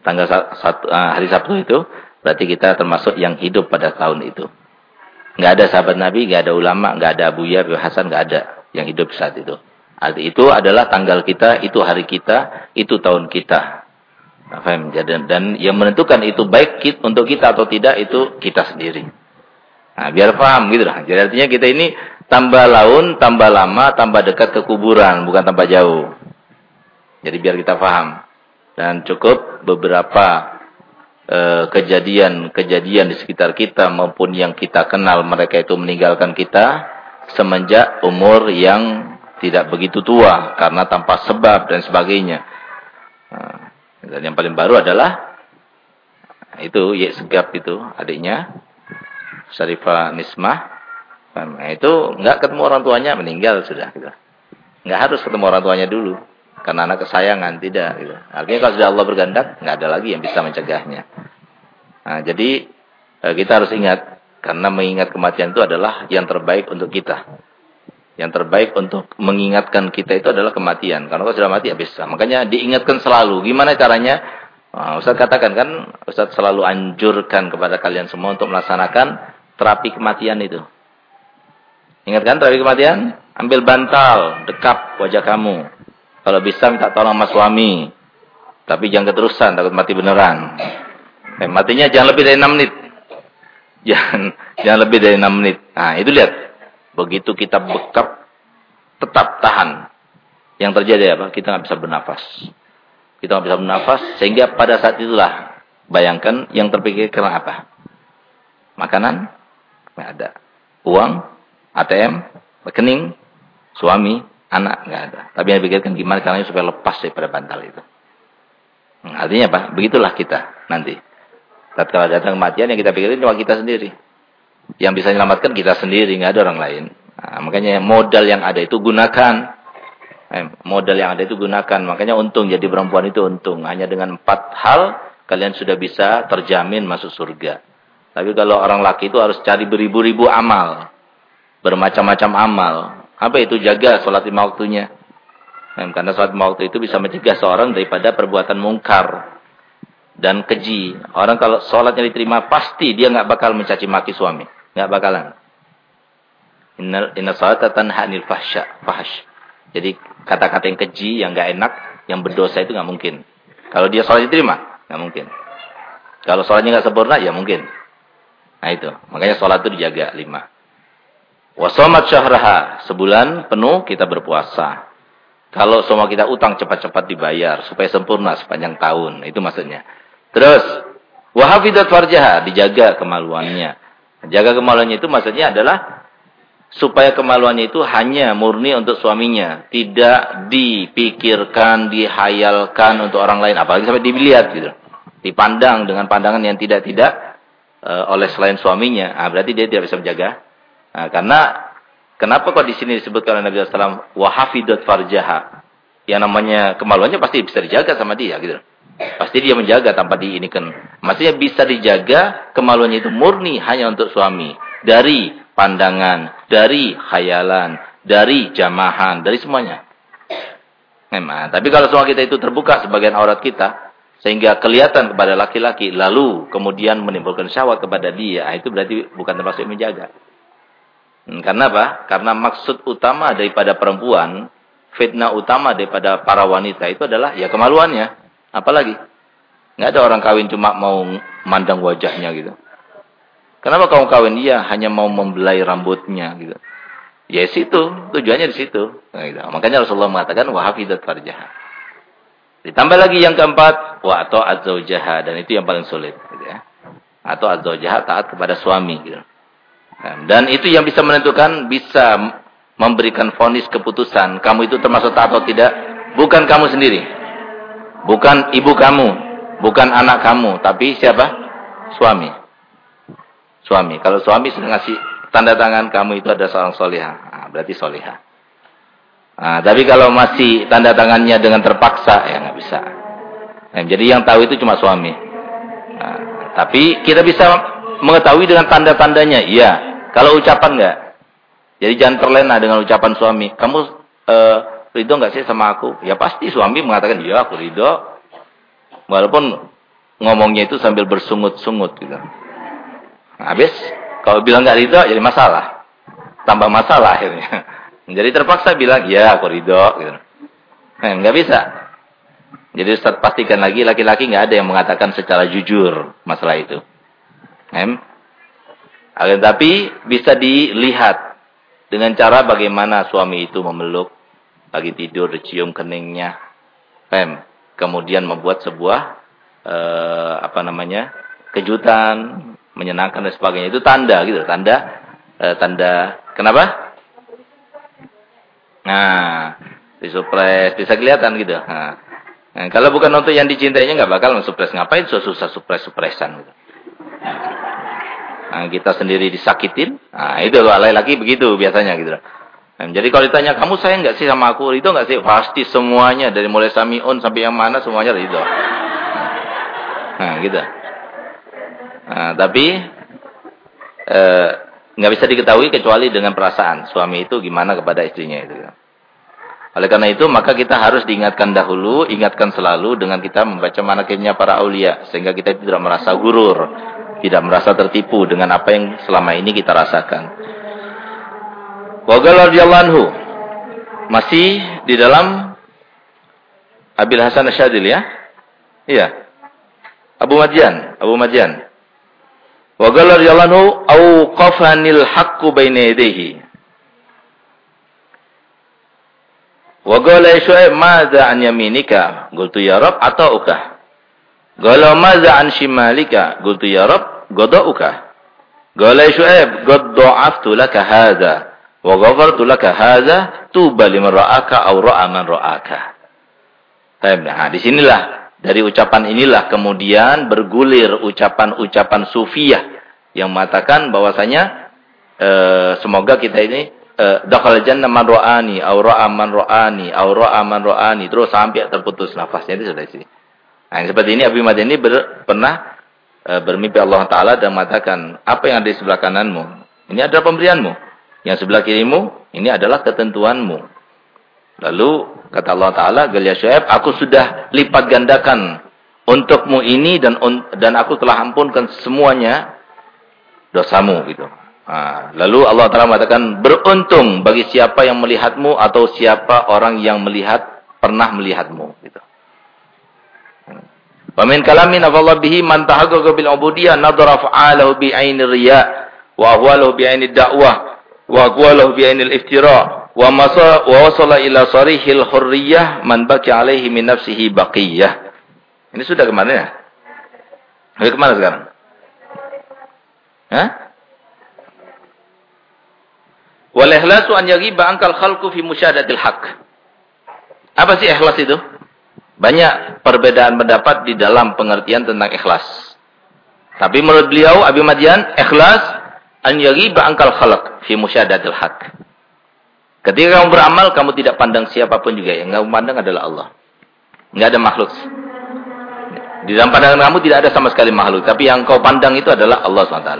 tanggal satu, uh, hari Sabtu itu berarti kita termasuk yang hidup pada tahun itu. Nggak ada sahabat Nabi, nggak ada ulama, nggak ada Abu Yar, Hasan, nggak ada yang hidup saat itu. Arti itu adalah tanggal kita, itu hari kita, itu tahun kita. Dan yang menentukan itu baik untuk kita atau tidak itu kita sendiri. Nah, biar paham gitu lah. Jadi artinya kita ini tambah laun, tambah lama, tambah dekat ke kuburan, bukan tambah jauh. Jadi biar kita paham. Dan cukup beberapa eh, kejadian-kejadian uh, di sekitar kita maupun yang kita kenal mereka itu meninggalkan kita semenjak umur yang tidak begitu tua karena tanpa sebab dan sebagainya. Nah, dan yang paling baru adalah itu Yek Segap itu adiknya Syarifah Nismah. Nah, itu enggak ketemu orang tuanya meninggal sudah gitu. Enggak harus ketemu orang tuanya dulu karena anak kesayangan tidak gitu. Artinya kalau sudah Allah bergandak enggak ada lagi yang bisa mencegahnya. Nah, jadi eh, kita harus ingat karena mengingat kematian itu adalah yang terbaik untuk kita. Yang terbaik untuk mengingatkan kita itu adalah kematian. Karena kalau sudah mati habis. Makanya diingatkan selalu. Gimana caranya? Nah, Ustaz katakan kan, Ustaz selalu anjurkan kepada kalian semua untuk melaksanakan terapi kematian itu. Ingatkan terapi kematian? Ambil bantal, dekap wajah kamu. Kalau bisa minta tolong sama suami. Tapi jangan keterusan, takut mati beneran. Eh, matinya jangan lebih dari 6 menit. *laughs* Jangan, jangan lebih dari 6 menit. Nah, itu lihat. Begitu kita bekap, tetap tahan. Yang terjadi apa? Kita nggak bisa bernafas. Kita nggak bisa bernafas, sehingga pada saat itulah, bayangkan yang terpikirkan apa? Makanan? Nggak ada. Uang? ATM? Rekening? Suami? Anak? Nggak ada. Tapi yang dipikirkan gimana caranya supaya lepas daripada bantal itu. Hmm, artinya apa? Begitulah kita nanti. Tatkala datang kematian yang kita pikirin cuma kita sendiri. Yang bisa menyelamatkan kita sendiri, nggak ada orang lain. Nah, makanya modal yang ada itu gunakan. Eh, modal yang ada itu gunakan. Makanya untung jadi perempuan itu untung. Hanya dengan empat hal kalian sudah bisa terjamin masuk surga. Tapi kalau orang laki itu harus cari beribu-ribu amal. Bermacam-macam amal. Apa itu? Jaga sholat lima waktunya. Eh, karena sholat lima waktu itu bisa mencegah seorang daripada perbuatan mungkar dan keji. Orang kalau sholatnya diterima pasti dia nggak bakal mencaci maki suami. Enggak bakalan. Inna, inna salata tanha anil fahsya, fahsh. Jadi kata-kata yang keji, yang enggak enak, yang berdosa itu enggak mungkin. Kalau dia sholat diterima, enggak mungkin. Kalau sholatnya enggak sempurna, ya mungkin. Nah itu. Makanya sholat itu dijaga lima. Wasomat syahraha. Sebulan penuh kita berpuasa. Kalau semua kita utang cepat-cepat dibayar. Supaya sempurna sepanjang tahun. Itu maksudnya. Terus. Wahafidat farjaha. Dijaga kemaluannya. Jaga kemaluannya itu maksudnya adalah supaya kemaluannya itu hanya murni untuk suaminya, tidak dipikirkan, dihayalkan untuk orang lain, apalagi sampai dilihat gitu. Dipandang dengan pandangan yang tidak-tidak uh, oleh selain suaminya. Ah berarti dia tidak bisa menjaga. Nah, karena kenapa kok di sini disebutkan oleh Nabi SAW wahafidat farjaha? Yang namanya kemaluannya pasti bisa dijaga sama dia gitu. Pasti dia menjaga tanpa diinikan. Maksudnya bisa dijaga kemaluannya itu murni hanya untuk suami. Dari pandangan, dari khayalan, dari jamahan, dari semuanya. Memang. Tapi kalau semua kita itu terbuka sebagian aurat kita, sehingga kelihatan kepada laki-laki, lalu kemudian menimbulkan syahwat kepada dia, itu berarti bukan termasuk menjaga. Hmm, karena apa? Karena maksud utama daripada perempuan, fitnah utama daripada para wanita itu adalah ya kemaluannya. Apalagi? Nggak ada orang kawin cuma mau mandang wajahnya gitu. Kenapa kamu kawin? Iya, hanya mau membelai rambutnya gitu. Ya situ, tujuannya di situ. Nah, gitu. Makanya Rasulullah mengatakan wahafidat farjaha. Ditambah lagi yang keempat, wa atau jaha dan itu yang paling sulit gitu ya. Atau jaha taat kepada suami gitu. Nah, dan itu yang bisa menentukan bisa memberikan vonis keputusan kamu itu termasuk taat atau tidak bukan kamu sendiri. Bukan ibu kamu, bukan anak kamu, tapi siapa? Suami. Suami. Kalau suami sudah ngasih tanda tangan kamu itu ada seorang solihah. Nah, berarti solihah. Nah, tapi kalau masih tanda tangannya dengan terpaksa, ya nggak bisa. Nah, jadi yang tahu itu cuma suami. Nah, tapi kita bisa mengetahui dengan tanda-tandanya. Iya. Kalau ucapan nggak. Jadi jangan terlena dengan ucapan suami. Kamu uh, ridho nggak sih sama aku? Ya pasti suami mengatakan, iya aku ridho. Walaupun ngomongnya itu sambil bersungut-sungut gitu. Habis kalau bilang nggak ridho jadi masalah. Tambah masalah akhirnya. *laughs* Jadi terpaksa bilang, ya aku ridho. Gitu. Nah, nggak bisa. Jadi Ustaz pastikan lagi, laki-laki nggak ada yang mengatakan secara jujur masalah itu. Em? Tapi bisa dilihat dengan cara bagaimana suami itu memeluk, lagi tidur, dicium keningnya. Em? Kemudian membuat sebuah, eh, apa namanya, kejutan, menyenangkan dan sebagainya. Itu tanda gitu, tanda eh, tanda kenapa? Nah, disupres bisa kelihatan gitu. Nah, nah, kalau bukan untuk yang dicintainya nggak bakal mensupres. Ngapain susah-susah supres-supresan gitu. Nah, kita sendiri disakitin. Nah, itu alay lagi begitu biasanya gitu. Nah, jadi kalau ditanya, kamu sayang nggak sih sama aku? Itu nggak sih? Pasti semuanya. Dari mulai samiun sampai yang mana semuanya itu. Nah, gitu. Nah, tapi eh, nggak bisa diketahui kecuali dengan perasaan suami itu gimana kepada istrinya itu. Oleh karena itu maka kita harus diingatkan dahulu, ingatkan selalu dengan kita membaca manakibnya para aulia sehingga kita tidak merasa gurur, tidak merasa tertipu dengan apa yang selama ini kita rasakan. Wa anhu masih di dalam Abil Hasan Asyadil ya? Iya. Abu Madyan, Abu Madyan. Wa qala radhiyallahu awqafanil haqqu baina yadayhi. Wa qala Syuaib madza an yaminika? Qultu ya Rabb atauka. Qala madza an shimalika? Qultu ya Rabb qada'uka. Qala Syuaib qad da'aftu laka hadza wa ghafartu laka hadza tuba liman ra'aka aw ra'a man ra'aka. Nah di sinilah dari ucapan inilah kemudian bergulir ucapan-ucapan sufiah yang mengatakan bahwasanya e, semoga kita ini e, dakhala jannah man ra'ani aw ra'a man ra'ani aw ra'a man ra'ani terus sampai terputus nafasnya itu sudah sini. Nah, seperti ini Abi Madani ber, pernah e, bermimpi Allah taala dan mengatakan, "Apa yang ada di sebelah kananmu? Ini adalah pemberianmu. Yang sebelah kirimu ini adalah ketentuanmu." Lalu Kata Allah Ta'ala, Galia aku sudah lipat gandakan untukmu ini dan dan aku telah ampunkan semuanya dosamu gitu. Nah, lalu Allah Ta'ala mengatakan, beruntung bagi siapa yang melihatmu atau siapa orang yang melihat, pernah melihatmu. Gitu. Wamin kalamin afallah bihi man bil ubudiyah nadara fa'alahu bi aini riya wa ahwalahu bi da'wah wa aqwalahu bi aini al-iftira wa masa wa wasala ila sarihil hurriyah man baki alaihi min nafsihi baqiyah. Ini sudah ke mana ya? Sudah ke mana sekarang? Hah? Wal ikhlasu an yaghiba ankal khalqu fi musyahadatil haqq. Apa sih ikhlas itu? Banyak perbedaan pendapat di dalam pengertian tentang ikhlas. Tapi menurut beliau Abi Madian, ikhlas an yaghiba ankal khalq fi musyahadatil haqq. Ketika kamu beramal, kamu tidak pandang siapa pun juga. Yang kamu pandang adalah Allah. Tidak ada makhluk. Di dalam pandangan kamu tidak ada sama sekali makhluk. Tapi yang kau pandang itu adalah Allah SWT.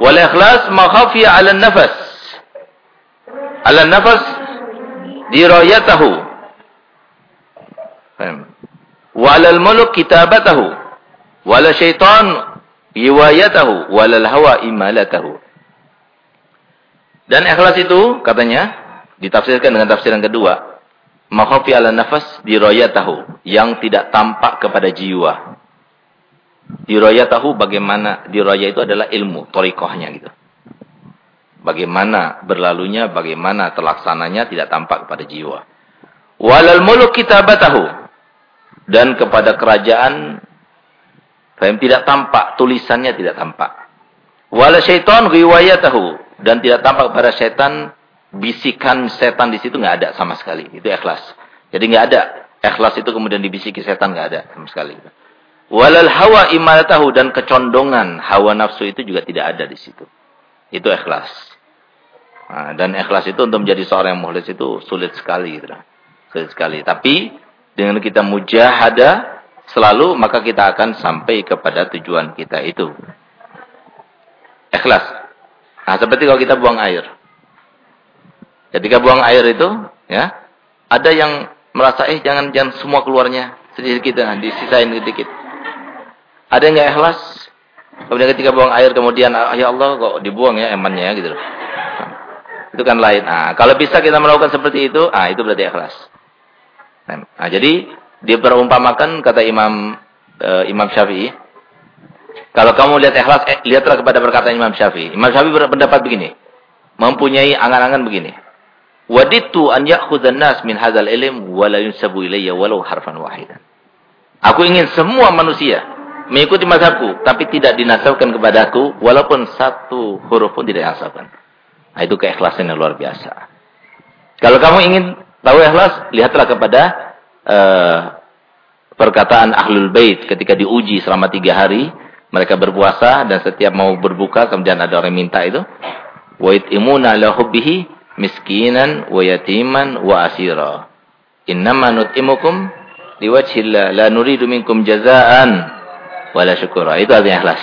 Wal ikhlas makhafiya ala nafas. Ala nafas dirayatahu. Walal muluk kitabatahu. Wala syaitan riwayatahu. Walal hawa imalatahu. Dan ikhlas itu katanya ditafsirkan dengan tafsiran kedua. Makhafi ala nafas tahu yang tidak tampak kepada jiwa. tahu bagaimana diroya itu adalah ilmu, torikohnya gitu. Bagaimana berlalunya, bagaimana terlaksananya tidak tampak kepada jiwa. Walal muluk kitabatahu. Dan kepada kerajaan yang tidak tampak, tulisannya tidak tampak. Wala syaitan tahu dan tidak tampak kepada setan bisikan setan di situ nggak ada sama sekali. Itu ikhlas. Jadi nggak ada ikhlas itu kemudian dibisiki setan nggak ada sama sekali. Walal hawa tahu dan kecondongan hawa nafsu itu juga tidak ada di situ. Itu ikhlas. Nah, dan ikhlas itu untuk menjadi seorang yang mukhlis itu sulit sekali gitu. Sulit sekali. Tapi dengan kita mujahadah selalu maka kita akan sampai kepada tujuan kita itu. Ikhlas. Nah, seperti kalau kita buang air. Ketika buang air itu, ya, ada yang merasa eh jangan jangan semua keluarnya sedikit nah, disisain sedikit. Ada yang nggak ikhlas. Kemudian ketika buang air kemudian ah, ya Allah kok dibuang ya emannya ya gitu loh. Itu kan lain. Nah, kalau bisa kita melakukan seperti itu, ah itu berarti ikhlas. Nah, jadi dia berumpamakan kata Imam uh, Imam Syafi'i kalau kamu lihat ikhlas, eh, lihatlah kepada perkataan Imam Syafi'i. Imam Syafi'i berpendapat begini. Mempunyai angan-angan begini. Waditu an ya'khudhan nas min hadzal ilm wa la yunsabu ilayya walau harfan wahidan. Aku ingin semua manusia mengikuti mazhabku tapi tidak dinasabkan kepadaku walaupun satu huruf pun tidak dinasabkan. Nah, itu keikhlasan yang luar biasa. Kalau kamu ingin tahu ikhlas, lihatlah kepada uh, perkataan Ahlul Bait ketika diuji selama tiga hari mereka berpuasa dan setiap mau berbuka kemudian ada orang minta itu wa itimuna la hubbihi miskinan wa yatiman wa asira. Innama nutimukum liwajhillah la nuridu minkum jazaan wala syukura. Itu artinya ikhlas.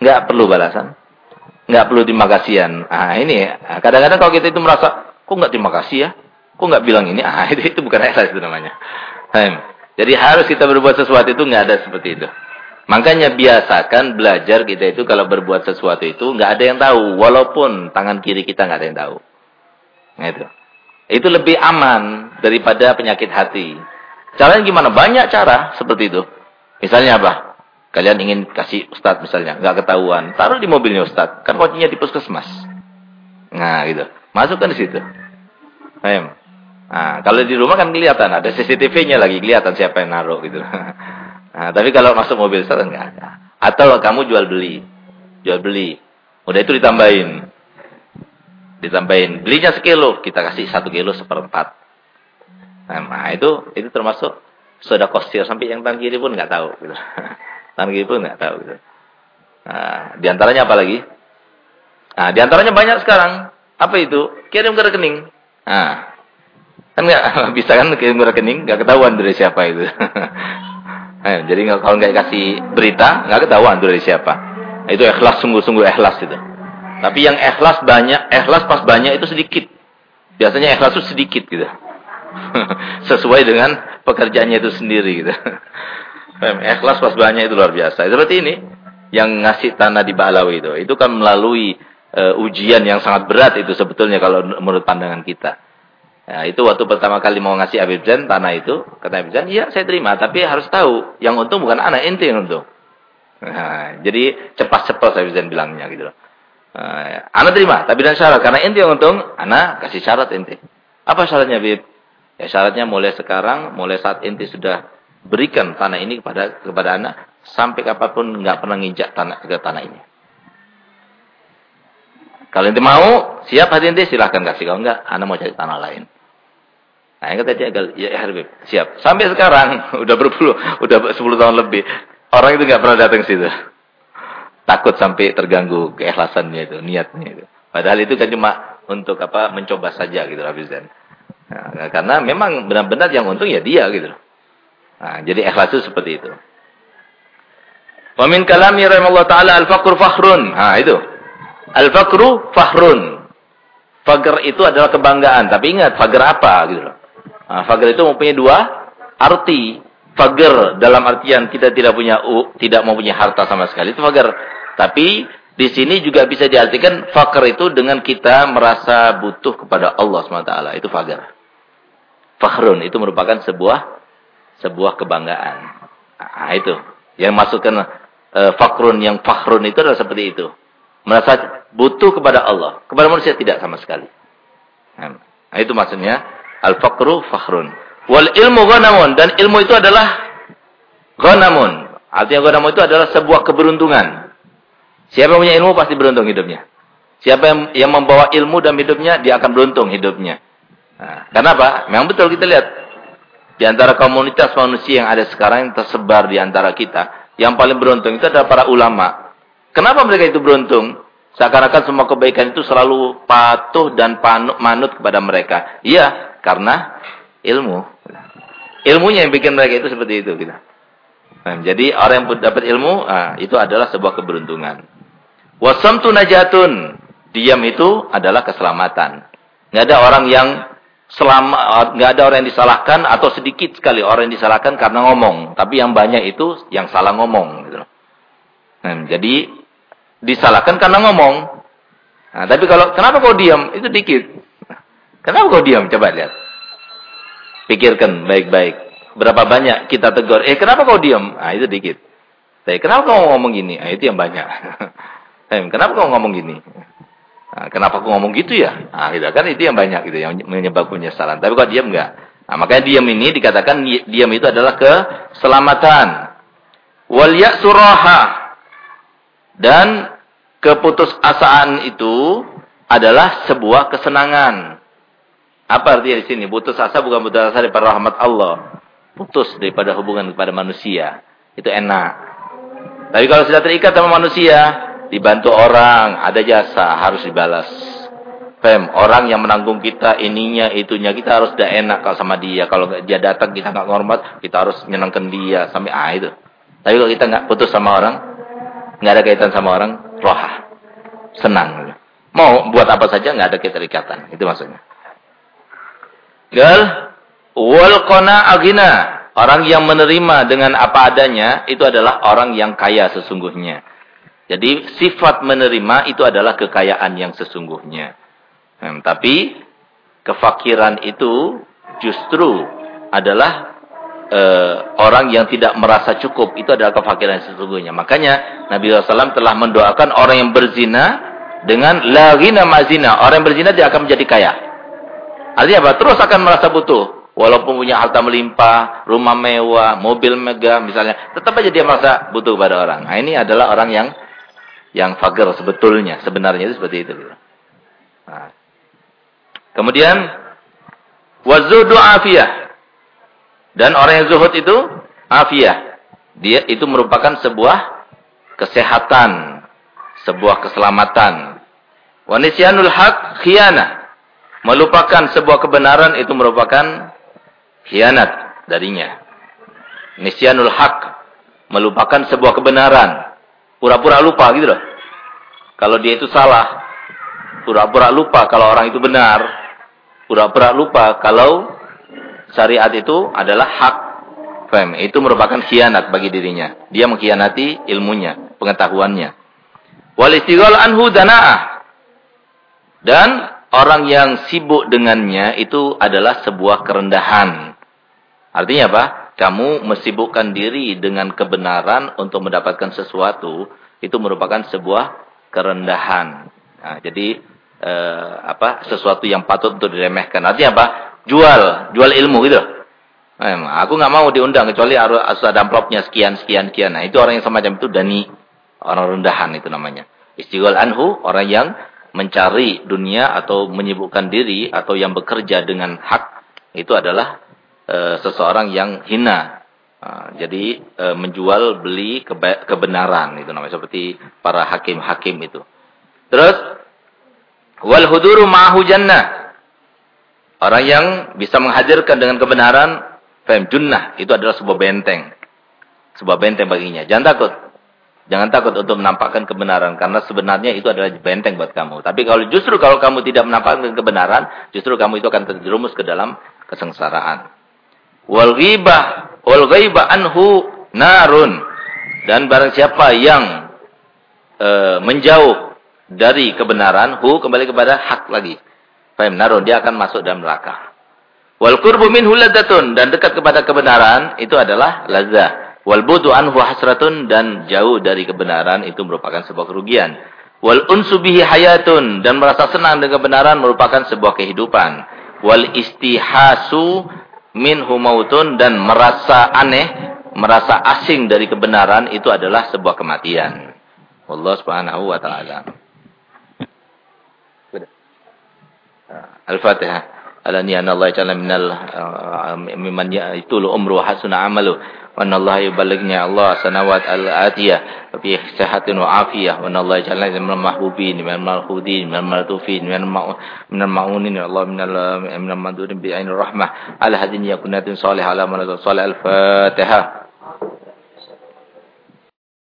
Enggak perlu balasan. Enggak perlu terima kasihan. Ah ini kadang-kadang kalau kita itu merasa kok enggak terima kasih ya kok enggak bilang ini ah *laughs* itu bukan ikhlas itu namanya jadi harus kita berbuat sesuatu itu enggak ada seperti itu Makanya biasakan belajar kita itu kalau berbuat sesuatu itu nggak ada yang tahu, walaupun tangan kiri kita nggak ada yang tahu. Nah, itu. Itu lebih aman daripada penyakit hati. Caranya gimana? Banyak cara seperti itu. Misalnya apa? Kalian ingin kasih ustadz misalnya, nggak ketahuan, taruh di mobilnya ustadz, kan kuncinya di puskesmas. Nah, gitu. Masukkan di situ. Nah, kalau di rumah kan kelihatan, ada CCTV-nya lagi kelihatan siapa yang naruh gitu. *laughs* Nah, tapi kalau masuk mobil saya enggak ada. Atau kamu jual beli. Jual beli. Udah itu ditambahin. Ditambahin. Belinya sekilo, kita kasih satu kilo seperempat. Nah, itu itu termasuk sudah kosir sampai yang tangan kiri pun nggak tahu gitu. *laughs* tangan kiri pun nggak tahu gitu. Nah, di antaranya apa lagi? Nah, di antaranya banyak sekarang. Apa itu? Kirim ke rekening. Nah, kan *laughs* nggak bisa kan kirim ke rekening, nggak ketahuan dari siapa itu. *laughs* Eh, jadi kalau nggak kasih berita, nggak ketahuan dari siapa. Itu ikhlas sungguh-sungguh ikhlas itu. Tapi yang ikhlas banyak, ikhlas pas banyak itu sedikit. Biasanya ikhlas itu sedikit gitu. *laughs* Sesuai dengan pekerjaannya itu sendiri gitu. ikhlas pas banyak itu luar biasa. Seperti ini yang ngasih tanah di Balawi itu. Itu kan melalui uh, ujian yang sangat berat itu sebetulnya kalau menurut pandangan kita. Ya, itu waktu pertama kali mau ngasih Habib Zain tanah itu, kata Habib Zain, iya saya terima, tapi harus tahu, yang untung bukan anak inti yang untung. Nah, jadi cepat-cepat Habib Zain bilangnya gitu loh. Nah, anak terima, tapi dan syarat, karena inti yang untung, anak kasih syarat inti. Apa syaratnya Habib? Ya syaratnya mulai sekarang, mulai saat inti sudah berikan tanah ini kepada kepada anak, sampai kapan pun nggak pernah nginjak tanah ke tanah ini. Kalau inti mau, siap hati inti silahkan kasih. Kalau enggak, anak mau cari tanah lain. Nah, yang kata dia, ya, ya Habib, siap. Sampai sekarang, *laughs* udah berpuluh, udah 10 tahun lebih. Orang itu enggak pernah datang situ. Takut sampai terganggu keikhlasannya itu, niatnya itu. Padahal itu kan cuma untuk apa mencoba saja gitu Habib Zain. Nah, karena memang benar-benar yang untung ya dia gitu. Nah, jadi ikhlas itu seperti itu. Wa min kalami rahimallahu taala al-faqr fakhrun. Nah, itu. Al-fakru fahrun. Fakir itu adalah kebanggaan. Tapi ingat, fakir apa? Gitu loh. Nah, itu mempunyai dua arti. Fakir dalam artian kita tidak punya uh, tidak mau punya harta sama sekali. Itu fakir. Tapi di sini juga bisa diartikan fakir itu dengan kita merasa butuh kepada Allah SWT. Itu fakir. fakhrun itu merupakan sebuah sebuah kebanggaan. Nah, itu. Yang masukkan uh, fakrun yang fakhrun itu adalah seperti itu. Merasa butuh kepada Allah, kepada manusia tidak sama sekali. Nah, itu maksudnya al-faqru fakhrun. Wal ilmu ghanamun dan ilmu itu adalah ghanamun. Artinya ghanamun itu adalah sebuah keberuntungan. Siapa yang punya ilmu pasti beruntung hidupnya. Siapa yang, yang membawa ilmu dalam hidupnya, dia akan beruntung hidupnya. Nah, kenapa? Memang betul kita lihat di antara komunitas manusia yang ada sekarang yang tersebar di antara kita, yang paling beruntung itu adalah para ulama. Kenapa mereka itu beruntung? Seakan-akan semua kebaikan itu selalu patuh dan panut, manut kepada mereka. Iya, karena ilmu. Ilmunya yang bikin mereka itu seperti itu. Gitu. Nah, jadi orang yang dapat ilmu, nah, itu adalah sebuah keberuntungan. Wasamtu najatun. Diam itu adalah keselamatan. Nggak ada orang yang selama nggak ada orang yang disalahkan atau sedikit sekali orang yang disalahkan karena ngomong, tapi yang banyak itu yang salah ngomong gitu. Nah, jadi disalahkan karena ngomong. Nah, tapi kalau kenapa kau diam? Itu dikit. Kenapa kau diam? Coba lihat. Pikirkan baik-baik. Berapa banyak kita tegur, "Eh, kenapa kau diam?" Nah, itu dikit. Tapi kenapa kau ngomong gini? Nah, itu yang banyak. *laughs* kenapa kau ngomong gini? Nah, kenapa aku ngomong gitu ya? Nah, gitu kan itu yang banyak gitu yang menyebabkan penyesalan. Tapi kalau diam enggak. Nah, makanya diam ini dikatakan diam itu adalah keselamatan. Wal ya'suraha. Dan keputusasaan itu adalah sebuah kesenangan. Apa artinya di sini? Putus asa bukan putus asa daripada rahmat Allah. Putus daripada hubungan kepada manusia. Itu enak. Tapi kalau sudah terikat sama manusia, dibantu orang, ada jasa, harus dibalas. Fem, orang yang menanggung kita ininya, itunya, kita harus udah enak kalau sama dia. Kalau dia datang kita nggak ngormat, kita harus menyenangkan dia sampai ah itu. Tapi kalau kita nggak putus sama orang, nggak ada kaitan sama orang, roha, senang. Mau buat apa saja nggak ada keterikatan, itu maksudnya. Gal, wal kona agina. Orang yang menerima dengan apa adanya, itu adalah orang yang kaya sesungguhnya. Jadi sifat menerima itu adalah kekayaan yang sesungguhnya. Hmm, tapi kefakiran itu justru adalah uh, orang yang tidak merasa cukup. Itu adalah kefakiran yang sesungguhnya. Makanya Nabi SAW telah mendoakan orang yang berzina dengan la ghina mazina. Orang yang berzina dia akan menjadi kaya. Artinya apa? Terus akan merasa butuh. Walaupun punya harta melimpah, rumah mewah, mobil megah misalnya. Tetap aja dia merasa butuh pada orang. Nah, ini adalah orang yang yang fakir sebetulnya, sebenarnya itu seperti itu. Nah. Kemudian wazudu afiyah. Dan orang yang zuhud itu afiyah. Dia itu merupakan sebuah kesehatan, sebuah keselamatan. Wanisyanul haq khianah. Melupakan sebuah kebenaran itu merupakan khianat darinya. Nisyanul haq melupakan sebuah kebenaran Pura-pura lupa gitu loh. Kalau dia itu salah. Pura-pura lupa kalau orang itu benar. Pura-pura lupa kalau syariat itu adalah hak. Fem, itu merupakan khianat bagi dirinya. Dia mengkhianati ilmunya, pengetahuannya. Wal anhu dana'ah. Dan orang yang sibuk dengannya itu adalah sebuah kerendahan. Artinya apa? kamu mesibukkan diri dengan kebenaran untuk mendapatkan sesuatu, itu merupakan sebuah kerendahan. Nah, jadi eh, apa sesuatu yang patut untuk diremehkan. Artinya apa? Jual, jual ilmu gitu. Aku nggak mau diundang kecuali harus ada amplopnya sekian sekian sekian. Nah, itu orang yang semacam itu dani, orang rendahan itu namanya. Istighol anhu, orang yang mencari dunia atau menyibukkan diri atau yang bekerja dengan hak itu adalah e, seseorang yang hina. Uh, jadi e, menjual beli keba kebenaran itu namanya seperti para hakim-hakim itu. Terus wal huduru jannah. Orang yang bisa menghadirkan dengan kebenaran faham junnah itu adalah sebuah benteng. Sebuah benteng baginya. Jangan takut. Jangan takut untuk menampakkan kebenaran karena sebenarnya itu adalah benteng buat kamu. Tapi kalau justru kalau kamu tidak menampakkan kebenaran, justru kamu itu akan terjerumus ke dalam kesengsaraan. Wal ghibah wal ghaiba anhu narun. Dan barang siapa yang e, menjauh dari kebenaran, hu kembali kepada hak lagi. Fahim narun, dia akan masuk dalam neraka. Wal qurbu minhu ladatun dan dekat kepada kebenaran itu adalah lazah. Wal budu anhu hasratun dan jauh dari kebenaran itu merupakan sebuah kerugian. Wal unsu bihi hayatun dan merasa senang dengan kebenaran merupakan sebuah kehidupan. Wal istihasu minhu mautun dan merasa aneh, merasa asing dari kebenaran itu adalah sebuah kematian. Allah Subhanahu wa taala. Al-Fatihah. Alani Allah ta'ala minal uh, mimman yaitul umru hasuna amalu. Wa anna Allah yuballighni Allah sanawat al-atiyah wa fi sihatin wa afiyah. Wa Allah ta'ala minal mahbubin minal malhudin minal maltufin minal ma'unin. Ya Allah minal minal madurin bi ainir rahmah. Ala hadin yakunatin salih ala manazal salih al-fatihah